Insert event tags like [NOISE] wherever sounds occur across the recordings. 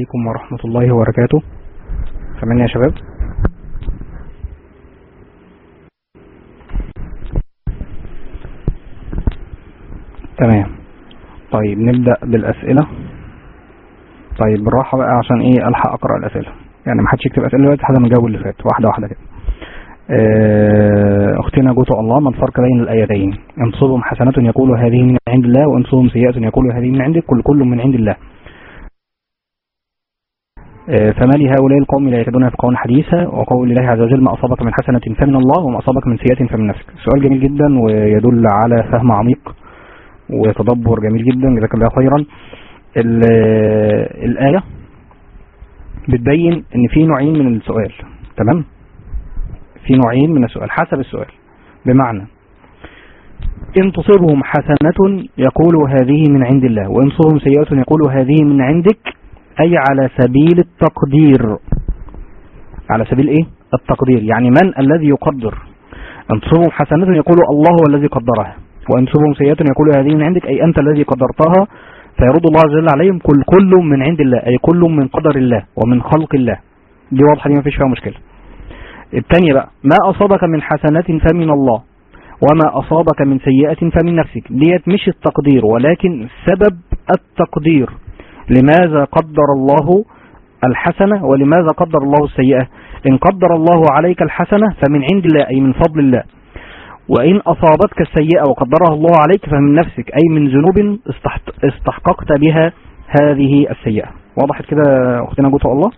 عليكم ورحمة الله وبركاته. سامعني يا شباب. تمام. طيب نبدأ بالأسئلة. طيب بالراحة بقى عشان إيه ألحق أقرأ الأسئلة. يعني ما حدش يكتب أسئلة دلوقتي ما نجاوب اللي فات. واحدة واحدة كده. آه، أختنا جوتو الله ما الفرق بين الآيتين. إن تصبهم حسنة هذه من عند الله وإن تصبهم سيئة هذه من عندك. كل كل من عند الله. فما لهؤلاء القوم لا يكادون يفقهون حديثا وقول الله عز وجل ما أصابك من حسنة فمن الله وما أصابك من سيئة فمن نفسك. سؤال جميل جدا ويدل على فهم عميق وتدبر جميل جدا جزاك الله خيرا. ال- الآية بتبين إن في نوعين من السؤال تمام؟ في نوعين من السؤال حسب السؤال. بمعنى إن تصبهم حسنة يقول هذه من عند الله وإن تصبهم سيئة يقول هذه من عندك أي على سبيل التقدير. على سبيل إيه؟ التقدير. يعني من الذي يقدر؟ إن تصبهم حسنة يقول الله هو الذي قدرها. تصبهم سيئة يقول هذه من عندك أي أنت الذي قدرتها. فيرد الله عز وجل عليهم كل كل من عند الله أي كل من قدر الله ومن خلق الله. دي واضحة دي ما فيش فيها مشكلة. الثانية بقى ما أصابك من حسنة فمن الله وما أصابك من سيئة فمن نفسك. ديت مش التقدير ولكن سبب التقدير. لماذا قدر الله الحسنة ولماذا قدر الله السيئة؟ إن قدر الله عليك الحسنة فمن عند الله أي من فضل الله. وإن أصابتك السيئة وقدرها الله عليك فمن نفسك أي من ذنوب استحققت بها هذه السيئة. وضحت كده أختنا جوتو الله؟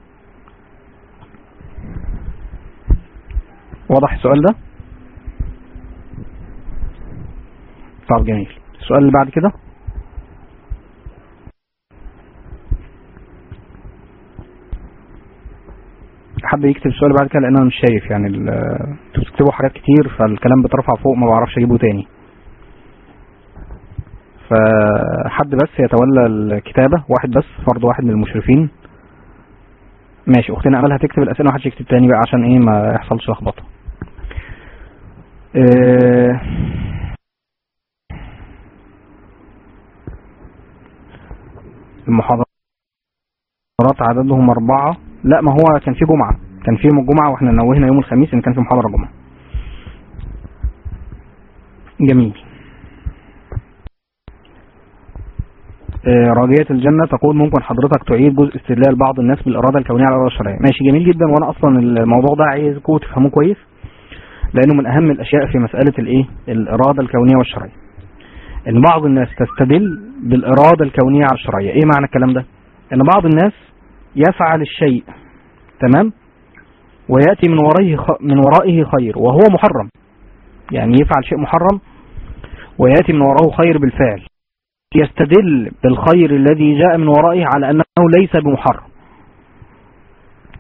واضح السؤال ده؟ طب جميل. السؤال اللي بعد كده؟ حد يكتب السؤال بعد كده لأن أنا مش شايف يعني أنتوا بتكتبوا حاجات كتير فالكلام بيترفع فوق ما بعرفش أجيبه تاني. فحد بس يتولى الكتابة واحد بس فرد واحد من المشرفين. ماشي أختنا امل هتكتب الأسئلة ومحدش يكتب تاني بقى عشان إيه ما يحصلش لخبطة. آه، المحاضرات عددهم أربعة. لا ما هو كان في جمعة. كان في يوم الجمعة وإحنا نوهنا يوم الخميس إن كان في محاضرة جمعة. جميل. آه، راجية الجنة تقول ممكن حضرتك تعيد جزء استدلال بعض الناس بالإرادة الكونية على الإرادة الشرعية ماشي جميل جدا. وأنا أصلا الموضوع ده عايزكم تفهموه كويس لأنه من أهم الأشياء في مسألة الإيه الإرادة الكونية والشرعية. إن بعض الناس تستدل بالإرادة الكونية على الشرعية. إيه معنى الكلام ده؟ إن بعض الناس يفعل الشيء تمام؟ ويأتي من ورائه. من ورائه خير وهو محرم. يعني يفعل شيء محرم ويأتي من وراءه خير بالفعل. يستدل بالخير الذي جاء من ورائه على أنه ليس بمحرم.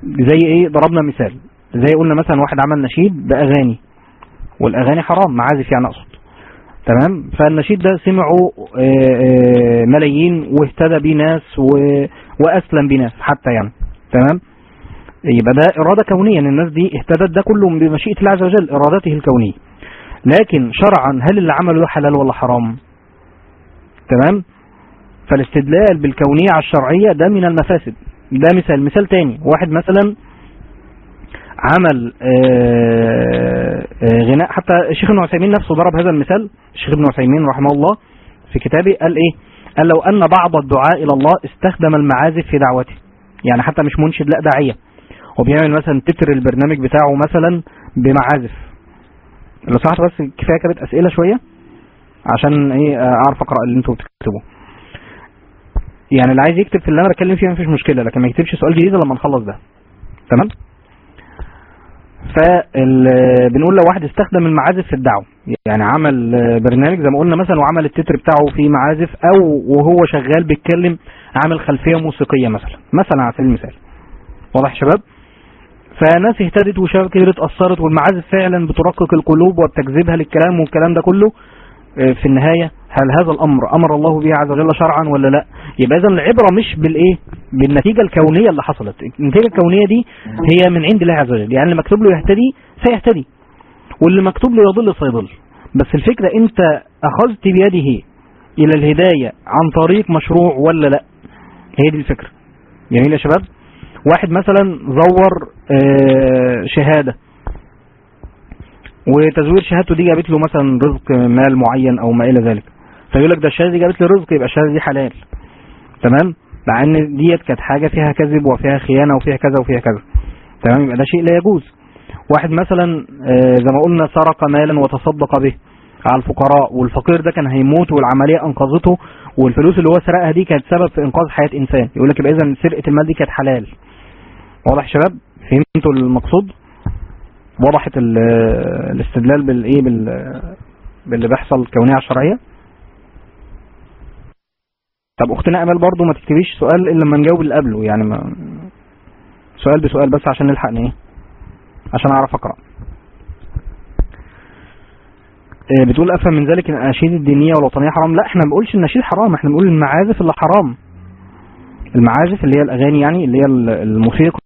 زي إيه؟ ضربنا مثال. زي قلنا مثلا واحد عمل نشيد بأغاني والأغاني حرام معازف يعني أقصد. تمام؟ فالنشيد ده سمعوا آه، آه، ملايين واهتدى بيه ناس وأسلم بيه ناس حتى يعني. تمام؟ يبقى ده إرادة كونية إن الناس دي اهتدت ده كله بمشيئة الله عز وجل إرادته الكونية. لكن شرعا هل اللي عمله ده حلال ولا حرام؟ تمام؟ فالاستدلال بالكونية على الشرعية ده من المفاسد. ده مثال. مثال تاني. واحد مثلا عمل آه، آه، غناء. حتى الشيخ ابن عثيمين نفسه ضرب هذا المثال. الشيخ ابن عثيمين رحمه الله في كتابه قال إيه؟ قال لو أن بعض الدعاء إلى الله استخدم المعازف في دعوته. يعني حتى مش منشد لا داعية. وبيعمل مثلا تتر البرنامج بتاعه مثلا بمعازف. لو سمحت بس كفاية كانت أسئلة شوية عشان إيه؟ أعرف أقرأ اللي أنتوا بتكتبوه. يعني اللي عايز يكتب في اللي أنا بتكلم فيه مفيش مشكلة لكن ما يكتبش سؤال جديد لما نخلص ده. تمام؟ فبنقول لو واحد استخدم المعازف في الدعوة يعني عمل برنامج زي ما قلنا مثلا وعمل التتر بتاعه فيه معازف أو وهو شغال بيتكلم عامل خلفية موسيقية مثلا مثلا على سبيل المثال. واضح يا شباب؟ فناس اهتدت وشبكة اتأثرت والمعازف فعلا بترقق القلوب وبتجذبها للكلام والكلام ده كله. آه، في النهاية هل هذا الأمر أمر الله به عز وجل شرعا ولا لا؟ يبقى إذا العبرة مش بالإيه؟ بالنتيجة الكونية اللي حصلت. النتيجة الكونية دي هي من عند الله عز وجل. يعني اللي مكتوب له يهتدي سيهتدي. واللي مكتوب له يضل سيضل. بس الفكرة أنت أخذت بيده إلى الهداية عن طريق مشروع ولا لا؟ هي دي الفكرة. جميل يا شباب؟ واحد مثلا زور آه، شهادة. وتزوير شهادته دي جابت له مثلا رزق مال معين أو ما إلى ذلك. فيقول لك ده الشهادة دي جابت لي رزق يبقى الشهادة دي حلال. تمام؟ مع إن ديت كانت حاجة فيها كذب وفيها خيانة وفيها كذا وفيها كذا. تمام؟ يبقى ده شيء لا يجوز. واحد مثلا آه، زي ما قلنا سرق مالا وتصدق به على الفقراء والفقير ده كان هيموت والعملية أنقذته والفلوس اللي هو سرقها دي كانت سبب في إنقاذ حياة إنسان. يقول لك يبقى اذا سرقة المال دي كانت حلال. واضح يا شباب؟ فهمتوا المقصود؟ وضحت ال- الاستدلال بالايه بال باللي بيحصل كونية على الشرعيه طب أختنا امال برضو ما تكتبيش سؤال إلا لما نجاوب اللي قبله يعني ما سؤال بسؤال بس عشان نلحق إيه؟ عشان أعرف أقرأ. إيه بتقول أفهم من ذلك إن الأناشيد الدينية والوطنية حرام؟ لا إحنا ما بنقولش النشيد حرام إحنا بنقول المعازف اللي حرام. المعازف اللي هي الأغاني يعني اللي هي الموسيقى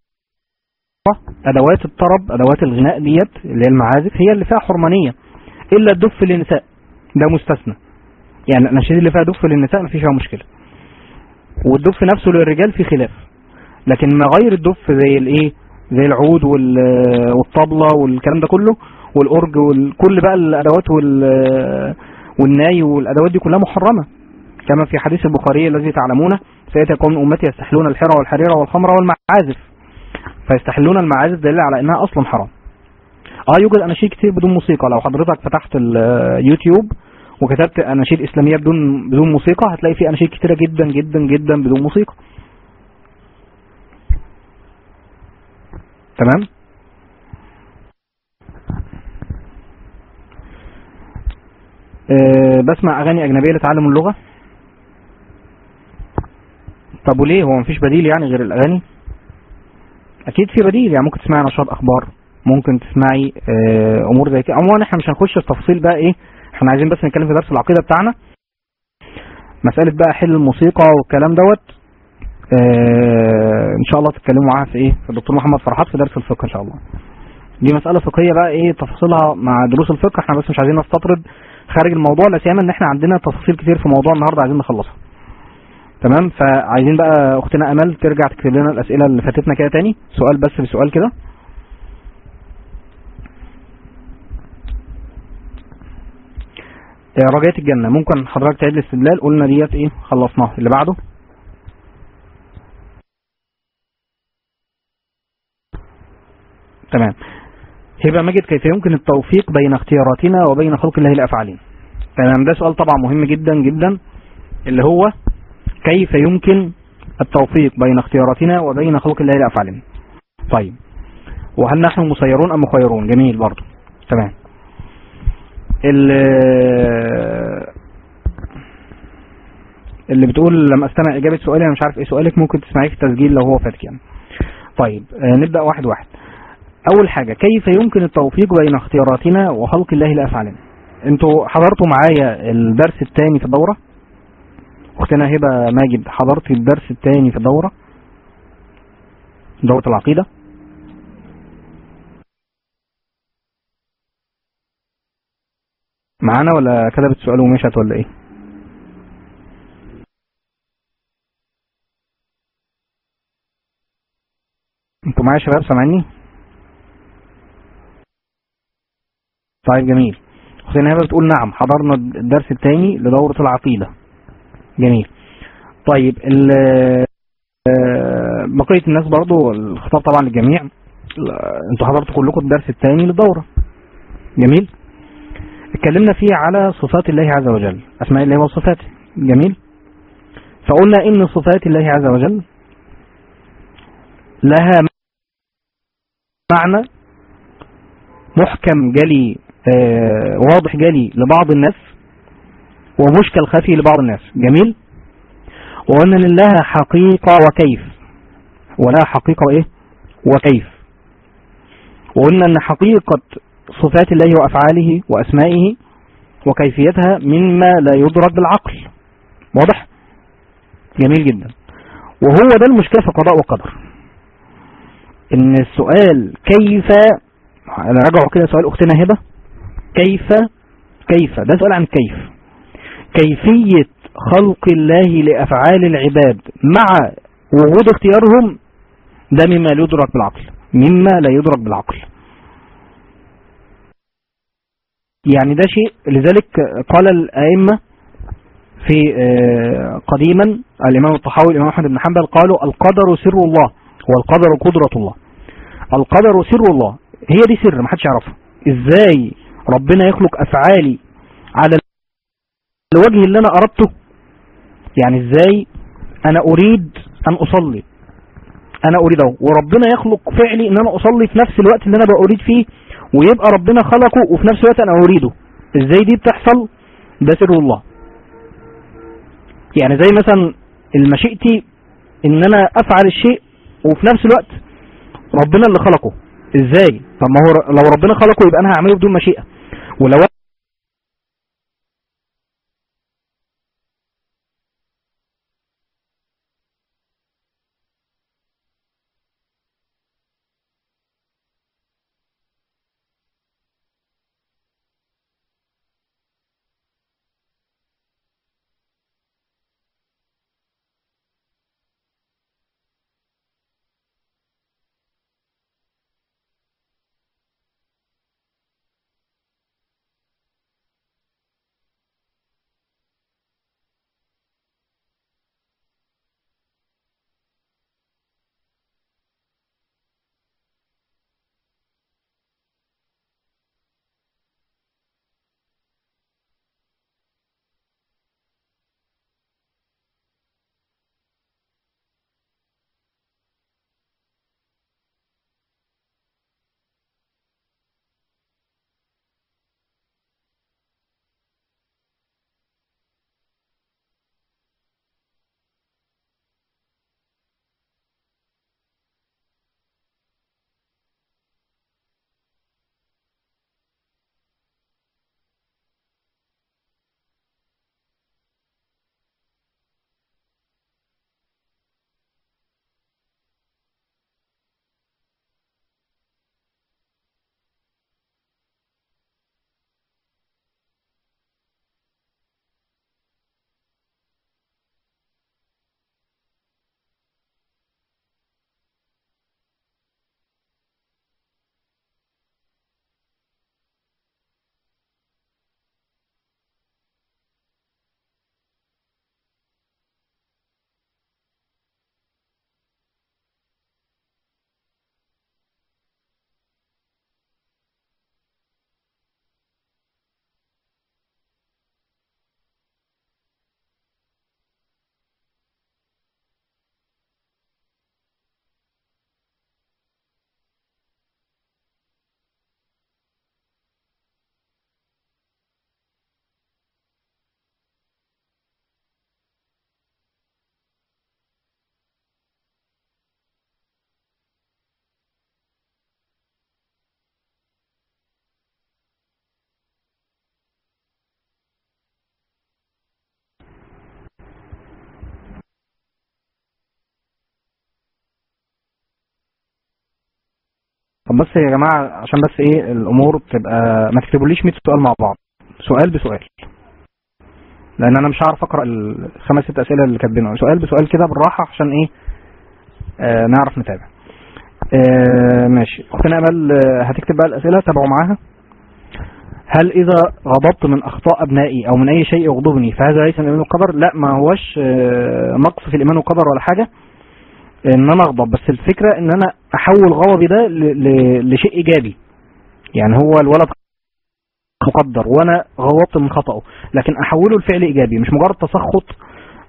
أدوات الطرب أدوات الغناء ديت اللي هي المعازف هي اللي فيها حرمانية. إلا الدف للنساء ده مستثنى. يعني الأناشيد اللي فيها دف للنساء ما فيش فيها مشكلة. والدف نفسه للرجال في خلاف. لكن غير الدف زي الايه؟ زي العود وال- والطبلة والكلام ده كله والأورج وكل بقى الأدوات وال- والناي والأدوات دي كلها محرمة. كما في حديث البخاري الذي تعلمونه سيأتي قوم أمتي يستحلون الحرى والحريرة والخمر والمعازف. فيستحلون المعازف دليل على إنها أصلا حرام. آه يوجد اناشيد كتير بدون موسيقى. لو حضرتك فتحت اليوتيوب وكتبت اناشيد إسلامية بدون بدون موسيقى هتلاقي في اناشيد كتيرة جدا جدا جدا بدون موسيقى. تمام؟ أه بسمع أغاني أجنبية لتعلم اللغة. طب وليه؟ هو مفيش بديل يعني غير الأغاني؟ أكيد في بديل يعني ممكن تسمعي نشاط أخبار ممكن تسمعي آه، أمور زي كده. عموما إحنا مش هنخش في تفاصيل بقى إيه إحنا عايزين بس نتكلم في درس العقيدة بتاعنا. مسألة بقى حل الموسيقى والكلام دوت آه، إن شاء الله تتكلموا معاها في إيه؟ في الدكتور محمد فرحات في درس الفقه إن شاء الله. دي مسألة فقهية بقى إيه؟ تفاصيلها مع دروس الفقه. إحنا بس مش عايزين نستطرد خارج الموضوع لا سيما إن إحنا عندنا تفاصيل كتير في موضوع النهارده عايزين نخلصها. تمام؟ فعايزين بقى أختنا أمل ترجع تكتب لنا الأسئلة اللي فاتتنا كده تاني. سؤال بس بسؤال كده. آه، رجاء الجنة. ممكن حضرتك تعيد الاستدلال؟ قلنا ديت إيه؟ خلصناها. اللي بعده؟ تمام. هبة ماجد كيف يمكن التوفيق بين اختياراتنا وبين خلق الله لافعالنا تمام. ده سؤال طبعا مهم جدا جدا اللي هو كيف يمكن التوفيق بين اختياراتنا وبين خلق الله لافعالنا طيب. وهل نحن مسيرون أم مخيرون؟ جميل برضو. تمام. اللي بتقول لما استمع إجابة سؤالي أنا مش عارف إيه سؤالك ممكن تسمعيه في التسجيل لو هو فاتك يعني. طيب آه، نبدأ واحد واحد. أول حاجة كيف يمكن التوفيق بين اختياراتنا وخلق الله لافعالنا أنتوا حضرتوا معايا الدرس الثاني في الدورة؟ أختنا هبة ماجد حضرت الدرس الثاني في الدورة؟ دورة العقيدة؟ معانا ولا كتبت سؤال ومشت ولا إيه؟ أنتوا معايا يا شباب سامعيني؟ طيب جميل. اختنا هبة بتقول نعم حضرنا الدرس الثاني لدورة العقيدة. جميل. طيب آه، بقية الناس برضو الخطاب طبعا للجميع. أنتوا حضرتوا كلكم الدرس الثاني للدورة. جميل؟ اتكلمنا فيه على صفات الله عز وجل. أسماء الله وصفاته. جميل؟ فقلنا إن صفات الله عز وجل لها معنى محكم جلي آه، واضح جلي لبعض الناس ومشكل خفي لبعض الناس. جميل؟ وأن لله حقيقة وكيف. ولا حقيقة وإيه وكيف. وقلنا أن حقيقة صفات الله وأفعاله وأسمائه وكيفيتها مما لا يدرك بالعقل. واضح؟ جميل جدا. وهو ده المشكلة في القضاء والقدر. إن السؤال كيف راجعوا كده سؤال أختنا هبة. كيف كيف ده سؤال عن كيف. كيفية خلق الله لأفعال العباد مع وجود اختيارهم ده مما لا يدرك بالعقل. مما لا يدرك بالعقل. يعني ده شيء. لذلك قال الأئمة في آه، قديما الإمام الطحاوي الإمام أحمد بن حنبل قالوا القدر سر الله والقدر قدرة الله. القدر سر الله. هي دي سر ما حدش يعرفها. إزاي ربنا يخلق أفعالي على الوجه اللي أنا أردته؟ يعني إزاي أنا أريد أن أصلي؟ أنا أريده. وربنا يخلق فعلي إن أنا أصلي في نفس الوقت اللي أنا بأريد فيه ويبقى ربنا خلقه وفي نفس الوقت أنا أريده. إزاي دي بتحصل؟ ده سر الله. يعني زي مثلا المشيئتي إن أنا أفعل الشيء وفي نفس الوقت ربنا اللي خلقه. إزاي؟ طب ما هو لو ربنا خلقه يبقى أنا هعمله بدون مشيئة. ولو طب بس يا جماعة عشان بس إيه الأمور تبقى ما تكتبوليش 100 سؤال مع بعض. سؤال بسؤال. لأن أنا مش هعرف أقرأ الخمس ست أسئلة اللي كاتبينهم. سؤال بسؤال كده بالراحة عشان إيه آه نعرف نتابع. آه ماشي. اختنا امل آه، هتكتب بقى الأسئلة تابعوا معاها. هل إذا غضبت من أخطاء أبنائي أو من أي شيء يغضبني فهذا ليس من الإيمان والقدر؟ لا ما هوش آه، نقص في الإيمان والقدر ولا حاجة. إن أنا أغضب بس الفكرة إن أنا أحول غضبي ده لشيء إيجابي. يعني هو الولد مقدر وأنا غلطت من خطأه لكن أحوله لفعل إيجابي مش مجرد تسخط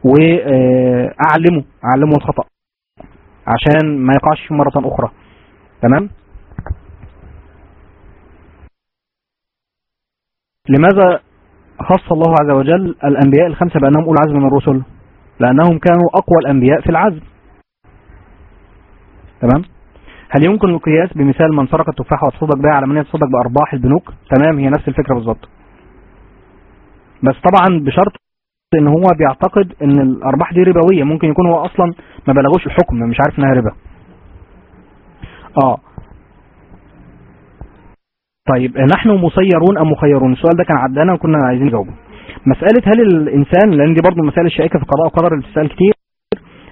واعلمه أعلمه الخطأ عشان ما يقعش مرة أخرى. تمام؟ لماذا خص الله عز وجل الأنبياء الخمسة بأنهم اولى عزم من الرسل؟ لأنهم كانوا أقوى الأنبياء في العزم. تمام؟ هل يمكن القياس بمثال من سرق التفاحة وتصدق بها على من يتصدق بأرباح البنوك؟ تمام هي نفس الفكرة بالظبط. بس طبعا بشرط إن هو بيعتقد إن الأرباح دي ربوية ممكن يكون هو أصلا ما بلغوش الحكم مش عارف إنها ربا. آه. طيب نحن مسيرون أم مخيرون؟ السؤال ده كان عدانا وكنا عايزين نجاوبه. مسألة هل الإنسان لأن دي برضه المسائل الشائكة في القضاء والقدر اللي كتير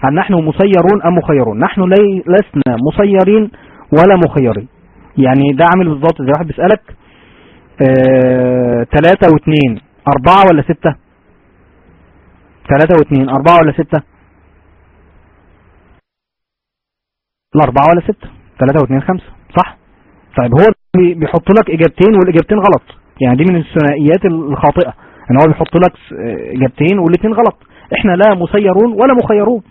هل نحن مسيرون أم مخيرون؟ نحن لسنا مسيرين ولا مخيرين. يعني ده عامل بالظبط زي واحد بيسألك آه، تلاتة واثنين أربعة ولا ستة؟ تلاتة واثنين أربعة ولا ستة؟ الأربعة ولا ستة. تلاتة واثنين خمسة. صح؟ طيب هو بي- بيحط لك إجابتين والإجابتين غلط. يعني دي من الثنائيات الخاطئة إن هو بيحط لك إجابتين والاثنين غلط. إحنا لا مسيرون ولا مخيرون.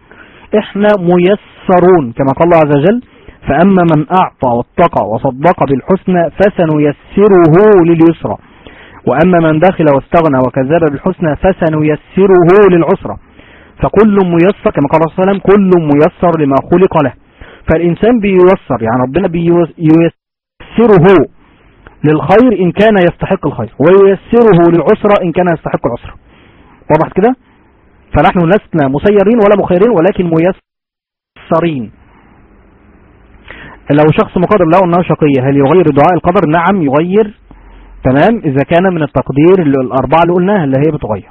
إحنا ميسرون كما قال الله عز وجل فأما من أعطى واتقى وصدق بالحسنى فسنيسره لليسرى. وأما من دخل واستغنى وكذب بالحسنى فسنيسره للعسرى. فكل ميسر كما قال الله عليه وسلم كل ميسر لما خلق له. فالإنسان بييسر يعني ربنا بييسره للخير إن كان يستحق الخير وييسره للعسرة إن كان يستحق العسرة وضحت كده؟ فنحن لسنا مسيرين ولا مخيرين ولكن ميسرين. لو شخص مقدر له أنه شقية هل يغير دعاء القدر؟ نعم يغير. تمام. إذا كان من التقدير اللي الاربعة اللي قلناها اللي هي بتغير.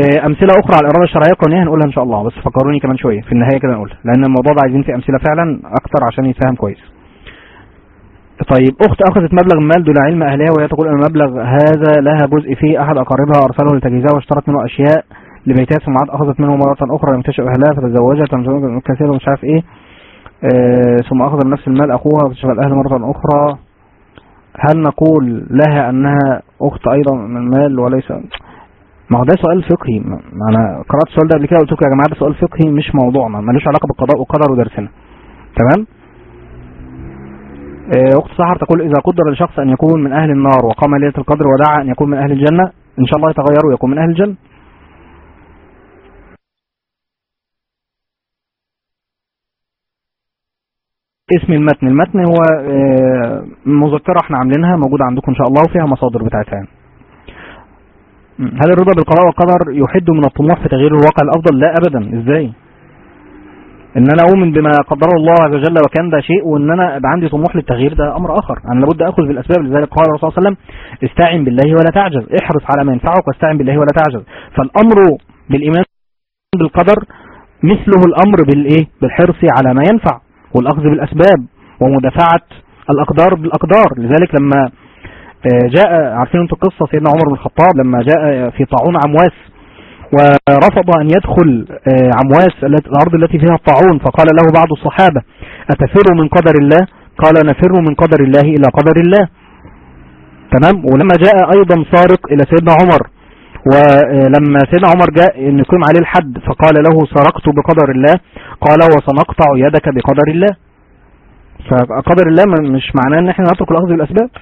آه، أمثلة أخرى على الإرادة الشرعية القانونية هنقولها إن شاء الله بس فكروني كمان شوية. في النهاية كده نقولها لأن الموضوع ده عايزين فيه أمثلة فعلا أكتر عشان يتفهم كويس. طيب أخت أخذت مبلغ مال دون علم أهلها وهي تقول أن المبلغ هذا لها جزء فيه أحد أقاربها ارسله لتجهيزها واشترت منه أشياء لبيتها ثم عاد أخذت منه مرة أخرى لم تشأ أهلها فتزوجت تمزوج كثير ومش عارف إيه. آه، ثم من نفس المال أخوها وتشغل الاهل مرة أخرى. هل نقول لها أنها أخت أيضا من المال وليس؟ ما هو ده سؤال فقهي. أنا قرأت السؤال ده قبل كده قلت لكم يا جماعة ده سؤال فقهي مش موضوعنا ملوش علاقة بالقضاء والقدر ودرسنا تمام؟ أخت سحر تقول إذا قدر لشخص أن يكون من أهل النار وقام ليلة القدر ودعا أن يكون من أهل الجنة إن شاء الله يتغير ويكون من أهل الجنة. اسم المتن. المتن هو آه، مذكرة إحنا عاملينها موجودة عندكم إن شاء الله وفيها مصادر بتاعتها يعني. هل الرضا بالقضاء والقدر يحد من الطموح في تغيير الواقع الأفضل؟ لا ابدا. إزاي؟ إن أنا أؤمن بما قدره الله عز وجل وكان ده شيء وإن أنا يبقى عندي طموح للتغيير ده أمر آخر. أنا لابد أخذ بالأسباب لذلك قال الرسول صلى الله عليه وسلم استعن بالله ولا تعجز احرص على ما ينفعك واستعن بالله ولا تعجز. فالأمر بالإيمان بالقدر مثله الأمر بالايه بالحرص على ما ينفع والأخذ بالأسباب ومدافعة الأقدار بالأقدار. لذلك لما آه، جاء عارفين أنتوا قصة سيدنا عمر بن الخطاب لما جاء في طاعون عمواس ورفض أن يدخل آه، عمواس الأرض التي فيها الطاعون. فقال له بعض الصحابة أتفر من قدر الله؟ قال نفر من قدر الله إلى قدر الله. تمام؟ ولما جاء أيضا سارق إلى سيدنا عمر. ولما سيدنا عمر جاء أن يقيم عليه الحد فقال له سرقت بقدر الله؟ قال وسنقطع يدك بقدر الله. فقدر الله مش معناه إن إحنا نترك الاخذ بالاسباب آه،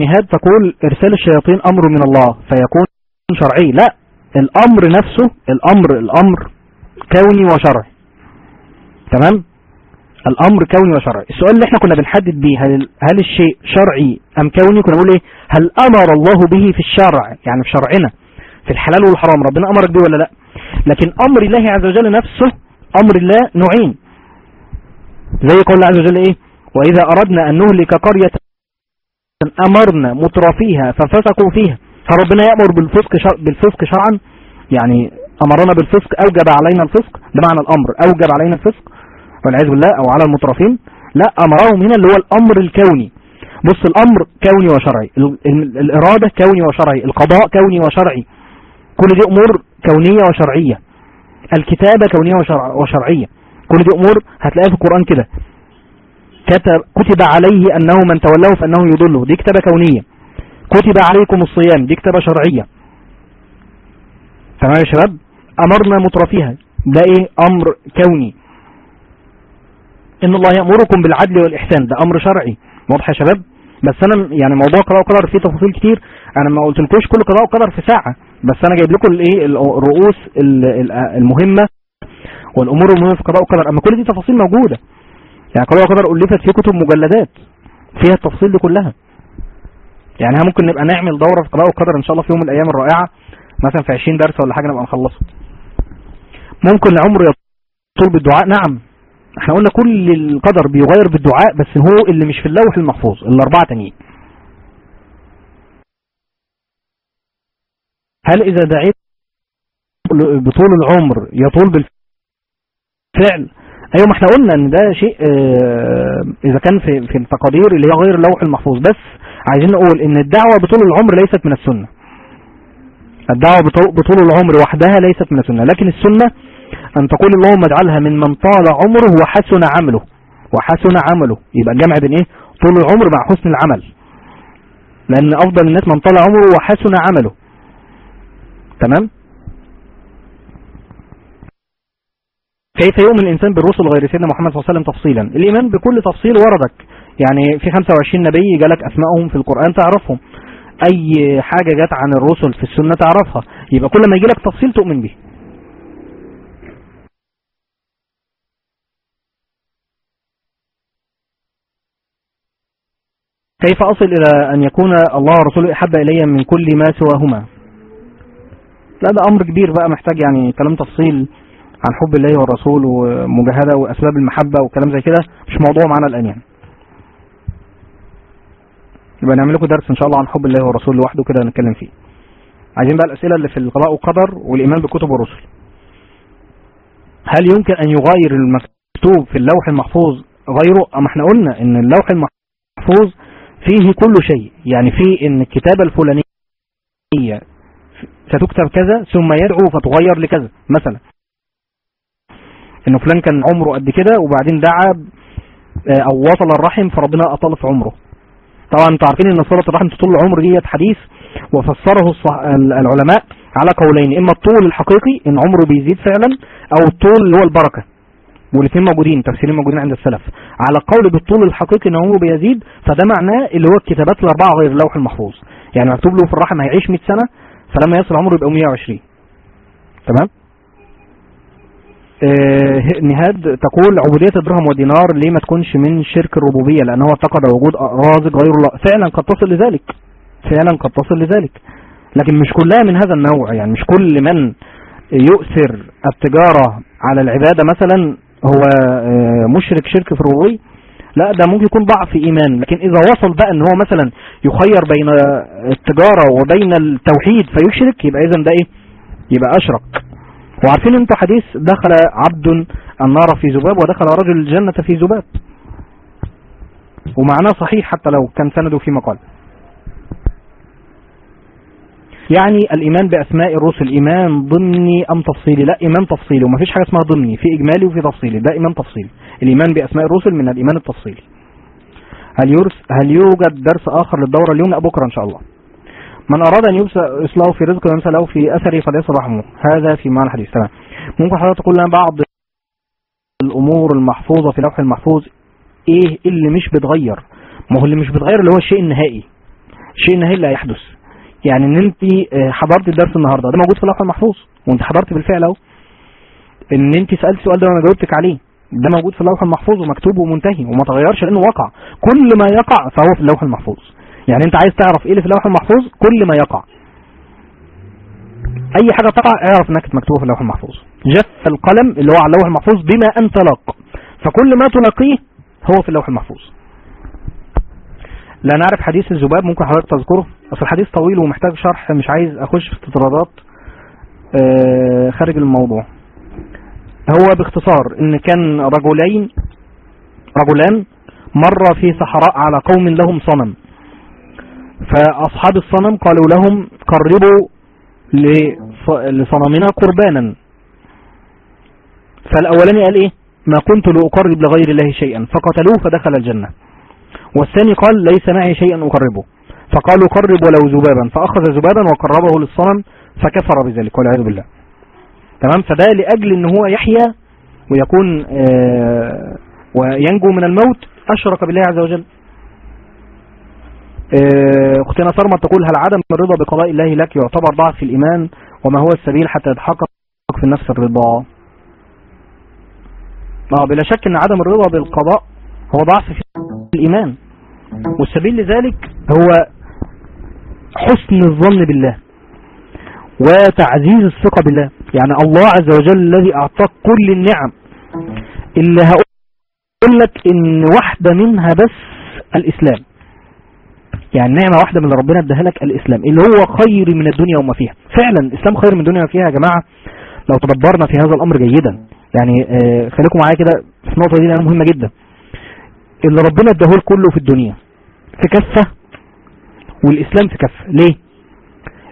نهاد تقول إرسال الشياطين أمر من الله فيكون شرعي. لا الأمر نفسه الأمر الأمر كوني وشرعي. تمام؟ الأمر كوني وشرعي. السؤال اللي إحنا كنا بنحدد بيه هل, هل الشيء شرعي أم كوني؟ كنا بنقول إيه؟ هل أمر الله به في الشرع؟ يعني في شرعنا في الحلال والحرام ربنا أمرك بيه ولا لا؟ لكن أمر الله عز وجل نفسه أمر الله نوعين زي قول الله عز وجل إيه؟ وإذا أردنا أن نهلك قرية أمرنا مترفيها ففسقوا فيها. فربنا يأمر بالفسق شر... بالفسق شرعا. يعني أمرنا بالفسق أوجب علينا الفسق ده معنى الأمر أوجب علينا الفسق. والعياذ بالله أو على المترفين. لا أمرهم هنا اللي هو الأمر الكوني. بص الأمر كوني وشرعي. ال... ال... الإرادة كوني وشرعي. القضاء كوني وشرعي. كل دي أمور كونية وشرعية. الكتابة كونية وشرع... وشرعية. كل دي أمور هتلاقيها في القرآن كده. كتب كتب عليه أنه من تولاه فإنه يضله. دي كتابة كونية. كتب عليكم الصيام. دي كتابة شرعية. تمام يا شباب؟ أمرنا مترفيها. ده إيه؟ أمر كوني. إن الله يأمركم بالعدل والإحسان. ده أمر شرعي. واضح يا شباب؟ بس أنا يعني موضوع قضاء وقدر فيه تفاصيل كتير. أنا ما قلتلكوش كل قضاء وقدر في ساعة. بس أنا جايب لكم الإيه؟ الرؤوس ال- ال- المهمة والأمور المهمة في قضاء وقدر. أما كل دي تفاصيل موجودة. يعني قضاء وقدر ألفت في كتب مجلدات فيها التفاصيل دي كلها. يعني ها ممكن نبقى نعمل دورة في قضاء وقدر إن شاء الله في يوم من الأيام الرائعة مثلا في 20 درس ولا حاجة نبقى نخلصه. ممكن العمر يطول بالدعاء نعم. إحنا قلنا كل القدر بيغير بالدعاء بس هو اللي مش في اللوح المحفوظ الأربعة تانيين. هل إذا دعيت بطول العمر يطول بالفعل؟ أيوه ما إحنا قلنا إن ده شيء آه إذا كان في في التقادير اللي هي غير اللوح المحفوظ. بس عايزين نقول إن الدعوة بطول العمر ليست من السنة. الدعوة بطول العمر وحدها ليست من السنة. لكن السنة أن تقول اللهم اجعلها من من طال عمره وحسن عمله. وحسن عمله. يبقى الجمع بين إيه؟ طول العمر مع حسن العمل. لأن أفضل الناس من طال عمره وحسن عمله. تمام؟ كيف يؤمن الإنسان بالرسل غير سيدنا محمد صلى الله عليه وسلم تفصيلا؟ الإيمان بكل تفصيل وردك. يعني في 25 نبي جالك أسمائهم في القرآن تعرفهم. أي حاجة جت عن الرسل في السنة تعرفها. يبقى كل ما يجي لك تفصيل تؤمن به. كيف أصل إلى أن يكون الله ورسوله أحب إلي من كل ما سواهما؟ لا ده أمر كبير بقى محتاج يعني كلام تفصيل. عن حب الله والرسول ومجاهدة وأسباب المحبة وكلام زي كده مش موضوع معنا الآن يعني. يبقى نعمل لكم درس إن شاء الله عن حب الله والرسول لوحده كده نتكلم فيه. عايزين بقى الأسئلة اللي في القضاء والقدر والإيمان بكتب الرسل هل يمكن أن يغير المكتوب في اللوح المحفوظ غيره؟ أما إحنا قلنا إن اللوح المحفوظ فيه كل شيء يعني فيه إن الكتابة الفلانية ستكتب كذا ثم يدعو فتغير لكذا مثلا. إنه فلان كان عمره قد كده وبعدين دعا آه، أو وصل الرحم فربنا أطال في عمره. طبعا أنتوا عارفين إن صلة الرحم طول العمر ديت حديث وفسره العلماء على قولين إما الطول الحقيقي إن عمره بيزيد فعلا أو الطول اللي هو البركة. والاثنين موجودين تفسيرين موجودين عند السلف. على قول بالطول الحقيقي إن عمره بيزيد فده معناه اللي هو الكتابات الأربعة غير اللوح المحفوظ. يعني مكتوب له في الرحم هيعيش 100 سنة فلما يصل عمره يبقى 120 تمام؟ نهاد تقول عبودية الدرهم والدينار ليه ما تكونش من شرك الربوبية؟ لأن هو اعتقد وجود رازق غير الله. فعلا قد تصل لذلك. فعلا قد تصل لذلك. لكن مش كلها من هذا النوع. يعني مش كل من يؤثر التجارة على العبادة مثلا هو آه، مشرك شرك في الربوبية؟ لا ده ممكن يكون ضعف إيمان. لكن إذا وصل بقى إن هو مثلا يخير بين التجارة وبين التوحيد فيشرك يبقى اذا ده إيه؟ يبقى أشرك. وعارفين أنتوا حديث دخل عبد النار في ذباب ودخل رجل الجنة في ذباب. ومعناه صحيح حتى لو كان سنده في مقال يعني الإيمان بأسماء الرسل إيمان ضمني أم تفصيلي؟ لا إيمان تفصيلي وما فيش حاجة اسمها ضمني في إجمالي وفي تفصيلي ده إيمان تفصيلي. الإيمان بأسماء الرسل من الإيمان التفصيلي. هل, يرس هل يوجد درس آخر للدورة اليوم؟ لا بكرة إن شاء الله. من أراد أن يصله في رزقه وينسى له في أثره فليس رحمه. هذا في معنى الحديث. تمام. ممكن حضرتك تقول لنا بعض الأمور المحفوظة في لوح المحفوظ إيه اللي مش بتغير؟ ما هو اللي مش بتغير اللي هو الشيء النهائي. الشيء النهائي اللي هيحدث. يعني إن أنت آه، حضرت الدرس النهارده ده موجود في اللوح المحفوظ. وأنت حضرت بالفعل أهو. إن أنت سألت السؤال ده وأنا جاوبتك عليه ده موجود في اللوح المحفوظ ومكتوب ومنتهي وما تغيرش لأنه وقع كل ما يقع فهو في اللوح المحفوظ. يعني انت عايز تعرف إيه اللي في اللوح المحفوظ؟ كل ما يقع. أي حاجة تقع اعرف إنك مكتوبة في اللوح المحفوظ. جف القلم اللي هو على اللوح المحفوظ بما انت لاق فكل ما تلاقيه هو في اللوح المحفوظ. لا نعرف حديث الذباب ممكن حضرتك تذكره؟ أصل الحديث طويل ومحتاج شرح مش عايز أخش في استطرادات آه، خارج الموضوع. هو باختصار إن كان رجلين رجلان مر في صحراء على قوم لهم صنم. فأصحاب الصنم قالوا لهم قربوا لصنمنا قربانا. فالأولاني قال إيه؟ ما كنت لأقرب لغير الله شيئا. فقتلوه فدخل الجنة. والثاني قال ليس معي شيئا أقربه. فقالوا قرب ولو ذبابا. فأخذ ذبابا وقربه للصنم فكفر بذلك والعياذ بالله. تمام؟ فده لأجل إن هو يحيا ويكون آه وينجو من الموت أشرك بالله عز وجل. أختنا صرمة تقول هل عدم الرضا بقضاء الله لك يعتبر ضعف في الإيمان؟ وما هو السبيل حتى يتحقق في النفس الرضا؟ آه بلا شك إن عدم الرضا بالقضاء هو ضعف في الإيمان. والسبيل لذلك هو حسن الظن بالله وتعزيز الثقة بالله. يعني الله عز وجل الذي أعطاك كل النعم. اللي هقول لك إن واحدة منها بس الإسلام. يعني نعمة واحدة من اللي ربنا اداها لك الإسلام اللي هو خير من الدنيا وما فيها. فعلا الإسلام خير من الدنيا وما فيها يا جماعة. لو تدبرنا في هذا الأمر جيدا. يعني آه خليكم معايا كده في النقطة دي مهمة جدا. اللي ربنا اداه كله في الدنيا في كفة والإسلام في كفة. ليه؟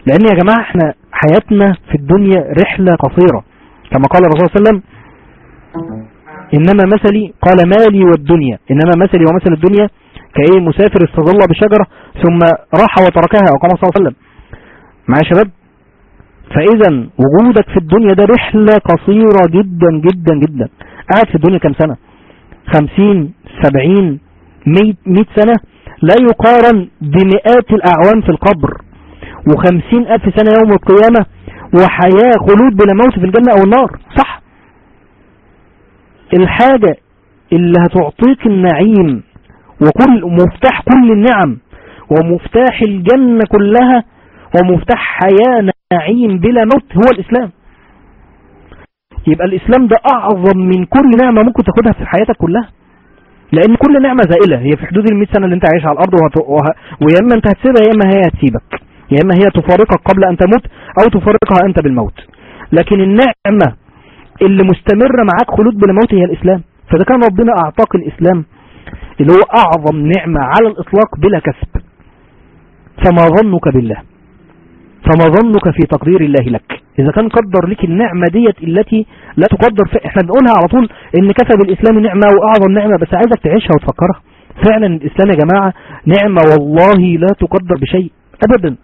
لأن يا جماعة إحنا حياتنا في الدنيا رحلة قصيرة. كما قال الرسول صلى الله عليه وسلم إنما مثلي قال مالي والدنيا. إنما مثلي ومثل الدنيا كأيه مسافر استظل بشجرة ثم راح وتركها كما صلى الله عليه وسلم. معايا يا شباب؟ فإذا وجودك في الدنيا ده رحلة قصيرة جدا جدا جدا. قاعد في الدنيا كم سنة؟ خمسين سبعين مئة سنة؟ لا يقارن بمئات الأعوام في القبر. وخمسين ألف سنة يوم القيامة وحياة خلود بلا موت في الجنة أو النار. صح؟ الحاجة اللي هتعطيك النعيم وكل مفتاح كل النعم ومفتاح الجنة كلها ومفتاح حياة نعيم بلا موت هو الإسلام. يبقى الإسلام ده أعظم من كل نعمة ممكن تاخدها في حياتك كلها. لأن كل نعمة زائلة هي في حدود المئة سنة اللي أنت عايش على الأرض ويا إما أنت هتسيبها يا إما هي هتسيبك. يا إما هي تفارقك قبل أن تموت أو تفارقها أنت بالموت. لكن النعمة اللي مستمرة معاك خلود بلا موت هي الإسلام. فده كان ربنا أعطاك الإسلام اللي هو أعظم نعمة على الإطلاق بلا كسب. فما ظنك بالله. فما ظنك في تقدير الله لك. إذا كان قدر لك النعمة ديت التي لا تقدر في إحنا بنقولها على طول إن كسب الإسلام نعمة وأعظم نعمة بس عايزك تعيشها وتفكرها. فعلا الإسلام يا جماعة نعمة والله لا تقدر بشيء أبدا.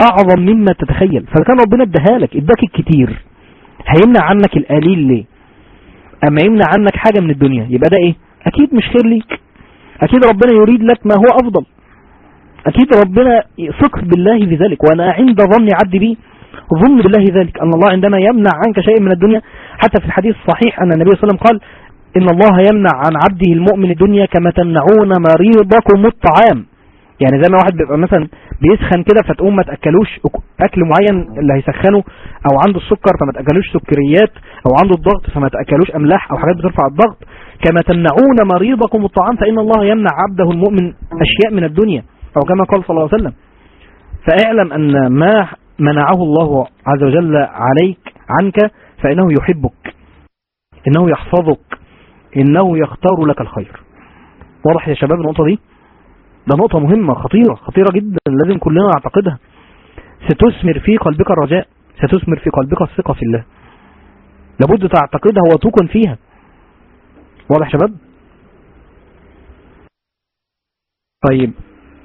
أعظم مما تتخيل. فكان ربنا اداها لك اداك الكتير. هيمنع عنك القليل ليه؟ أما يمنع عنك حاجة من الدنيا يبقى ده إيه؟ أكيد مش خير ليك. أكيد ربنا يريد لك ما هو أفضل. أكيد ربنا ثق بالله في ذلك وأنا عند ظن عبدي بي ظن بالله ذلك أن الله عندما يمنع عنك شيء من الدنيا حتى في الحديث الصحيح أن النبي صلى الله عليه وسلم قال إن الله يمنع عن عبده المؤمن الدنيا كما تمنعون مريضكم الطعام. يعني زي ما واحد بيبقى مثلا بيسخن كده فتقوم ما تأكلوش أكل معين اللي هيسخنه أو عنده السكر فما تأكلوش سكريات أو عنده الضغط فما تأكلوش أملاح أو حاجات بترفع الضغط. كما تمنعون مريضكم الطعام فإن الله يمنع عبده المؤمن أشياء من الدنيا. أو كما قال صلى الله عليه وسلم فاعلم أن ما منعه الله عز وجل عليك عنك فإنه يحبك إنه يحفظك إنه يختار لك الخير. واضح يا شباب النقطة دي؟ ده نقطة مهمة خطيرة خطيرة جدا لازم كلنا نعتقدها. ستثمر في قلبك الرجاء ستثمر في قلبك الثقة في الله. لابد تعتقدها وتوقن فيها. واضح شباب؟ طيب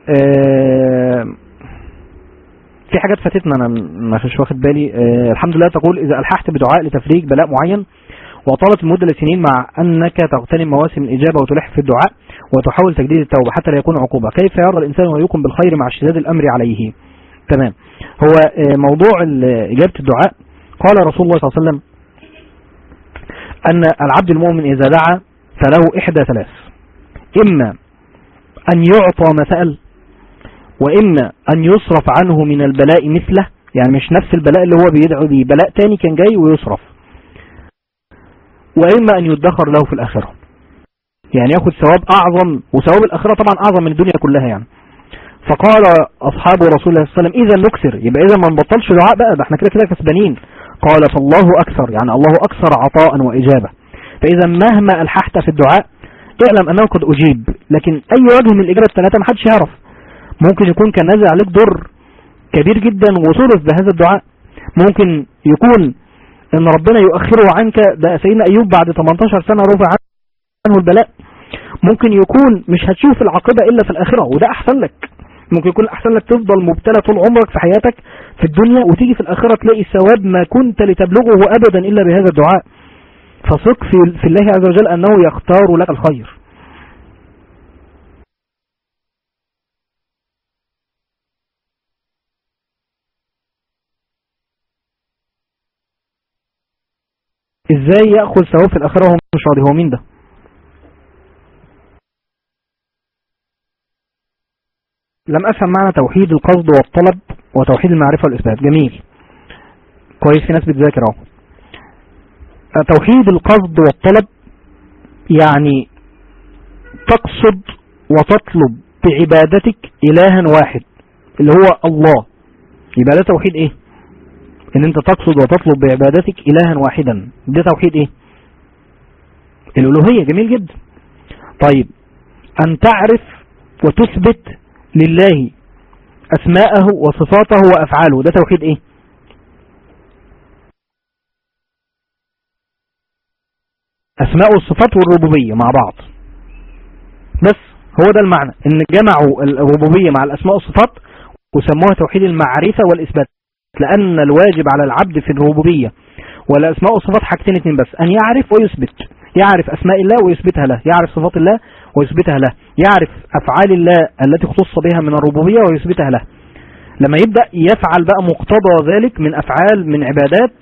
آه في حاجات فاتتنا أنا فيش واخد بالي. آه الحمد لله تقول إذا ألححت بدعاء لتفريج بلاء معين وطالت المدة لسنين مع أنك تغتنم مواسم الإجابة وتلح في الدعاء وتحاول تجديد التوبة حتى لا يكون عقوبة. كيف يرى الإنسان ويقوم بالخير مع اشتداد الأمر عليه؟ تمام. هو موضوع إجابة الدعاء. قال رسول الله صلى الله عليه وسلم أن العبد المؤمن إذا دعا فله إحدى ثلاث. إما أن يعطى ما سأل وإما أن يصرف عنه من البلاء مثله. يعني مش نفس البلاء اللي هو بيدعو بيه. بلاء تاني كان جاي ويصرف. وإما أن يدخر له في الآخرة. يعني ياخد ثواب أعظم وثواب الآخرة طبعا أعظم من الدنيا كلها يعني. فقال أصحاب رسول الله صلى الله عليه وسلم إذا نكسر يبقى إذا ما نبطلش دعاء بقى ده إحنا كده كده كسبانين. قال فالله أكثر. يعني الله أكثر عطاء وإجابة. فإذا مهما ألححت في الدعاء اعلم أنه قد أجيب. لكن أي وجه من الإجابة الثلاثة ما حدش يعرف. ممكن يكون كان نازل عليك ضر كبير جدا وصرف بهذا الدعاء. ممكن يكون إن ربنا يؤخره عنك ده سيدنا أيوب بعد 18 سنة رفع عنه البلاء. ممكن يكون مش هتشوف العاقبة إلا في الآخرة وده أحسن لك. ممكن يكون أحسن لك تفضل مبتلى طول عمرك في حياتك في الدنيا وتيجي في الآخرة تلاقي ثواب ما كنت لتبلغه ابدا إلا بهذا الدعاء. فثق في, في الله عز وجل أنه يختار لك الخير. إزاي يأخذ ثواب في الآخرة وهو مش راضي؟ هو مين ده؟ لم أفهم معنى توحيد القصد والطلب وتوحيد المعرفة والإثبات. جميل. كويس في ناس بتذاكر أهو. توحيد القصد والطلب يعني تقصد وتطلب بعبادتك إلها واحد اللي هو الله. يبقى ده توحيد إيه؟ إن أنت تقصد وتطلب بعبادتك إلها واحدا. ده توحيد إيه؟ الألوهية. جميل جدا. طيب أن تعرف وتثبت لله أسماءه وصفاته وأفعاله. ده توحيد إيه؟ أسماء الصفات والربوبية مع بعض. بس هو ده المعنى إن جمعوا الربوبية مع الأسماء والصفات وسموها توحيد المعرفة والإثبات. لأن الواجب على العبد في الربوبية والأسماء والصفات حاجتين اتنين بس أن يعرف ويثبت يعرف أسماء الله ويثبتها له يعرف صفات الله ويثبتها له يعرف أفعال الله التي اختص بها من الربوبية ويثبتها له. لما يبدأ يفعل بقى مقتضى ذلك من أفعال من عبادات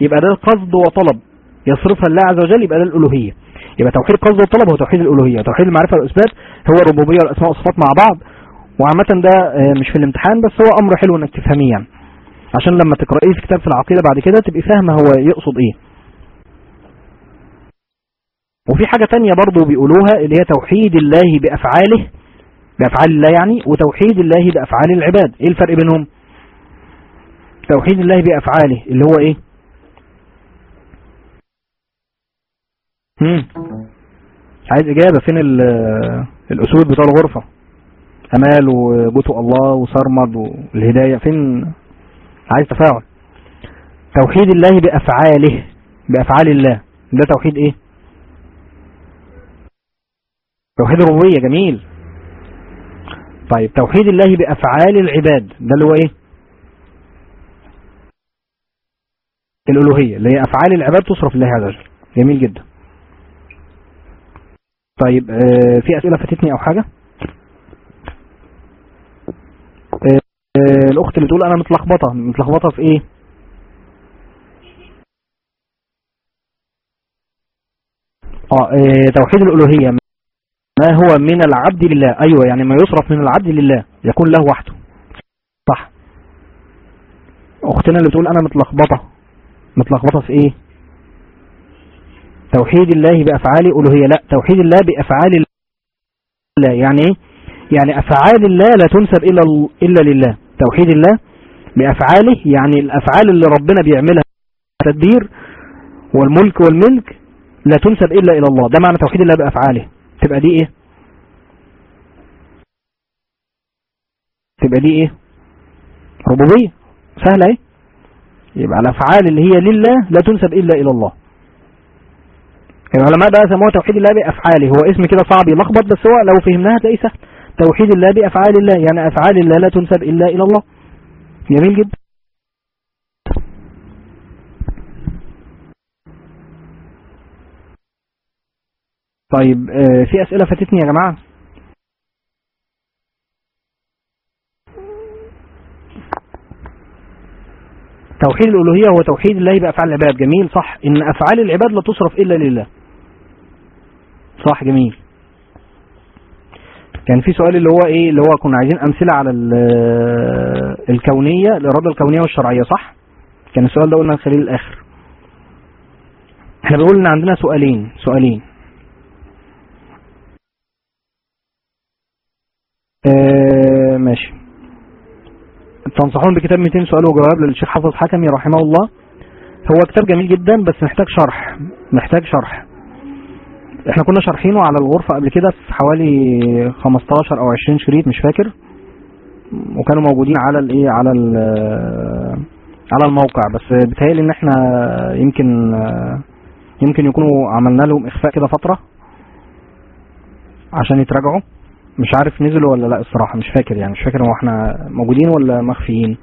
يبقى ده قصد وطلب. يصرفها الله عز وجل يبقى ده الألوهية. يبقى توحيد القصد والطلب هو توحيد الألوهية. توحيد المعرفة والإثبات هو الربوبية والأسماء والصفات مع بعض. وعامة ده مش في الامتحان بس هو أمر حلو إنك تفهميه يعني. عشان لما تقرأيه في كتاب في العقيدة بعد كده تبقي فاهمة هو يقصد إيه. وفي حاجة تانية برضو بيقولوها اللي هي توحيد الله بأفعاله بأفعال الله يعني وتوحيد الله بأفعال العباد. إيه الفرق بينهم؟ توحيد الله بأفعاله اللي هو إيه؟ هم. عايز إجابة. فين الاسود بتوع الغرفة؟ أمال وبطء الله وصرمد والهداية. فين عايز تفاعل. توحيد الله بأفعاله بأفعال الله. ده توحيد إيه؟ توحيد الربوبية جميل. طيب توحيد الله بأفعال العباد. ده اللي هو إيه؟ الألوهية اللي هي أفعال العباد تصرف لله عز وجل. جميل جدا. طيب آه في أسئلة فاتتني أو حاجة؟ آه الأخت اللي تقول أنا متلخبطة. متلخبطة في إيه؟ آه توحيد الألوهية. ما هو من العبد لله؟ أيوة يعني ما يصرف من العبد لله يكون له وحده. صح. أختنا اللي بتقول أنا متلخبطة. متلخبطة في إيه؟ توحيد الله بأفعال ألوهية. لا توحيد الله بأفعال الله. يعني إيه؟ يعني أفعال الله لا تنسب إلا, إلا لله. توحيد الله بأفعاله يعني الأفعال اللي ربنا بيعملها التدبير والملك والملك لا تنسب إلا إلى الله. ده معنى توحيد الله بأفعاله. تبقى دي إيه؟ تبقى دي إيه؟ ربوبية. سهلة إيه؟ يبقى الأفعال اللي هي لله لا تنسب إلا إلى الله. العلماء بقى سموه توحيد الله بأفعاله. هو اسم كده صعب يلخبط بس هو لو فهمناها تلاقيه سهل. توحيد الله بأفعال الله يعني أفعال الله لا تنسب إلا إلى الله. جميل جدا. طيب في أسئلة فاتتني يا جماعة؟ توحيد الألوهية هو توحيد الله بأفعال العباد. جميل صح. إن أفعال العباد لا تصرف إلا لله. صح جميل. كان في سؤال اللي هو إيه اللي هو كنا عايزين أمثلة على الكونية الاراده الكونية والشرعية صح؟ كان السؤال ده قلنا نخليه للاخر إحنا بنقول إن عندنا سؤالين سؤالين. آه ماشي. تنصحون بكتاب 200 سؤال وجواب للشيخ حافظ حكمي رحمه الله. هو كتاب جميل جدا بس محتاج شرح محتاج شرح. إحنا كنا شارحينه على الغرفة قبل كده في حوالي 15 أو 20 شريط مش فاكر. وكانوا موجودين على الايه على على الموقع. بس بيتهيألي إن إحنا يمكن يمكن يكونوا عملنا لهم إخفاء كده فترة عشان يتراجعوا. مش عارف نزلوا ولا لا الصراحة مش فاكر يعني مش فاكر هو إحنا موجودين ولا مخفيين.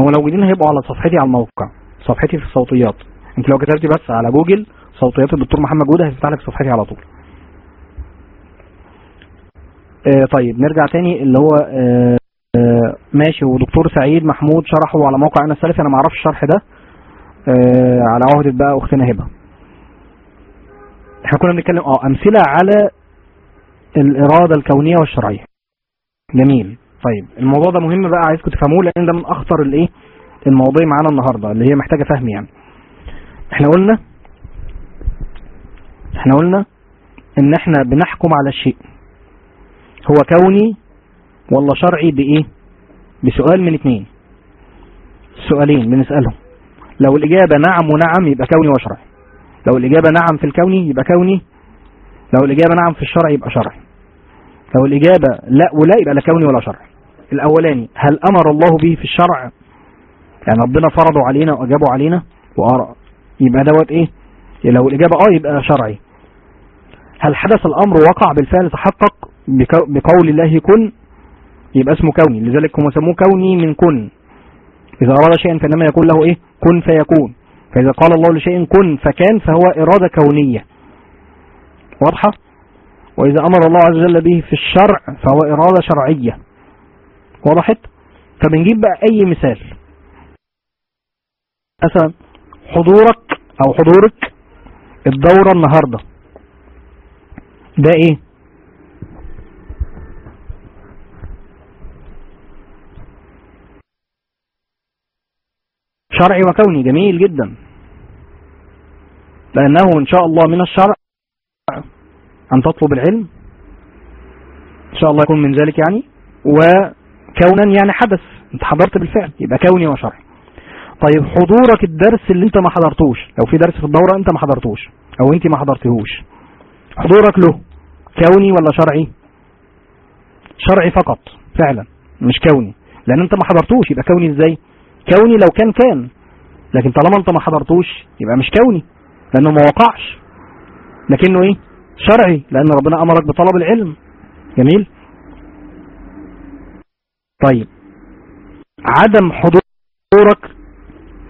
هو لو موجودين هيبقوا على صفحتي على الموقع صفحتي في الصوتيات. انت لو كتبتي بس على جوجل صوتيات الدكتور محمد جودة هيفتح لك صفحتي على طول. آه طيب نرجع تاني اللي هو آه آه ماشي. ودكتور سعيد محمود شرحه على موقع أنا السلفي. أنا ما أعرفش الشرح ده. آه على عهدة بقى أختنا هبة. إحنا كنا بنتكلم آه أمثلة على الإرادة الكونية والشرعية. جميل. طيب الموضوع ده مهم بقى عايزكم تفهموه لأن ده من أخطر الإيه؟ المواضيع معانا النهاردة اللي هي محتاجة فهم يعني. إحنا قلنا إحنا قلنا ان إحنا بنحكم على الشيء. هو كوني ولا شرعي بإيه؟ بسؤال من اتنين. سؤالين بنسألهم. لو الإجابة نعم ونعم يبقى كوني وشرعي لو الإجابة نعم في الكوني يبقى كوني. لو الإجابة نعم في الشرع يبقى شرعي. لو الإجابة لا ولا يبقى لا كوني ولا شرعي. الأولاني هل أمر الله به في الشرع؟ يعني ربنا فرضوا علينا وأجابوا علينا وأرى. يبقى دوت إيه؟ لو الإجابة آه يبقى شرعي. هل حدث الأمر وقع بالفعل تحقق بقول الله كن؟ يبقى اسمه كوني. لذلك هم سموه كوني من كن. إذا أراد شيئا فإنما يقول له إيه؟ كن فيكون. فإذا قال الله لشيء كن فكان فهو إرادة كونية. واضحة؟ وإذا أمر الله عز وجل به في الشرع فهو إرادة شرعية. وضحت فبنجيب بقى أي مثال. مثلا حضورك أو حضورك الدورة النهاردة. ده إيه؟ شرعي وكوني جميل جدا. لأنه إن شاء الله من الشرع أن تطلب العلم. إن شاء الله يكون من ذلك يعني. وكونا يعني حدث. أنت حضرت بالفعل. يبقى كوني وشرعي. طيب حضورك الدرس اللي أنت ما حضرتوش. لو في درس في الدورة أنت ما حضرتوش. أو أنت ما حضرتهوش. حضورك له كوني ولا شرعي؟ شرعي فقط فعلا مش كوني. لأن أنت ما حضرتوش يبقى كوني إزاي؟ كوني لو كان كان لكن طالما أنت ما حضرتوش يبقى مش كوني لأنه ما وقعش. لكنه إيه؟ شرعي لأن ربنا أمرك بطلب العلم. جميل؟ طيب. عدم حضورك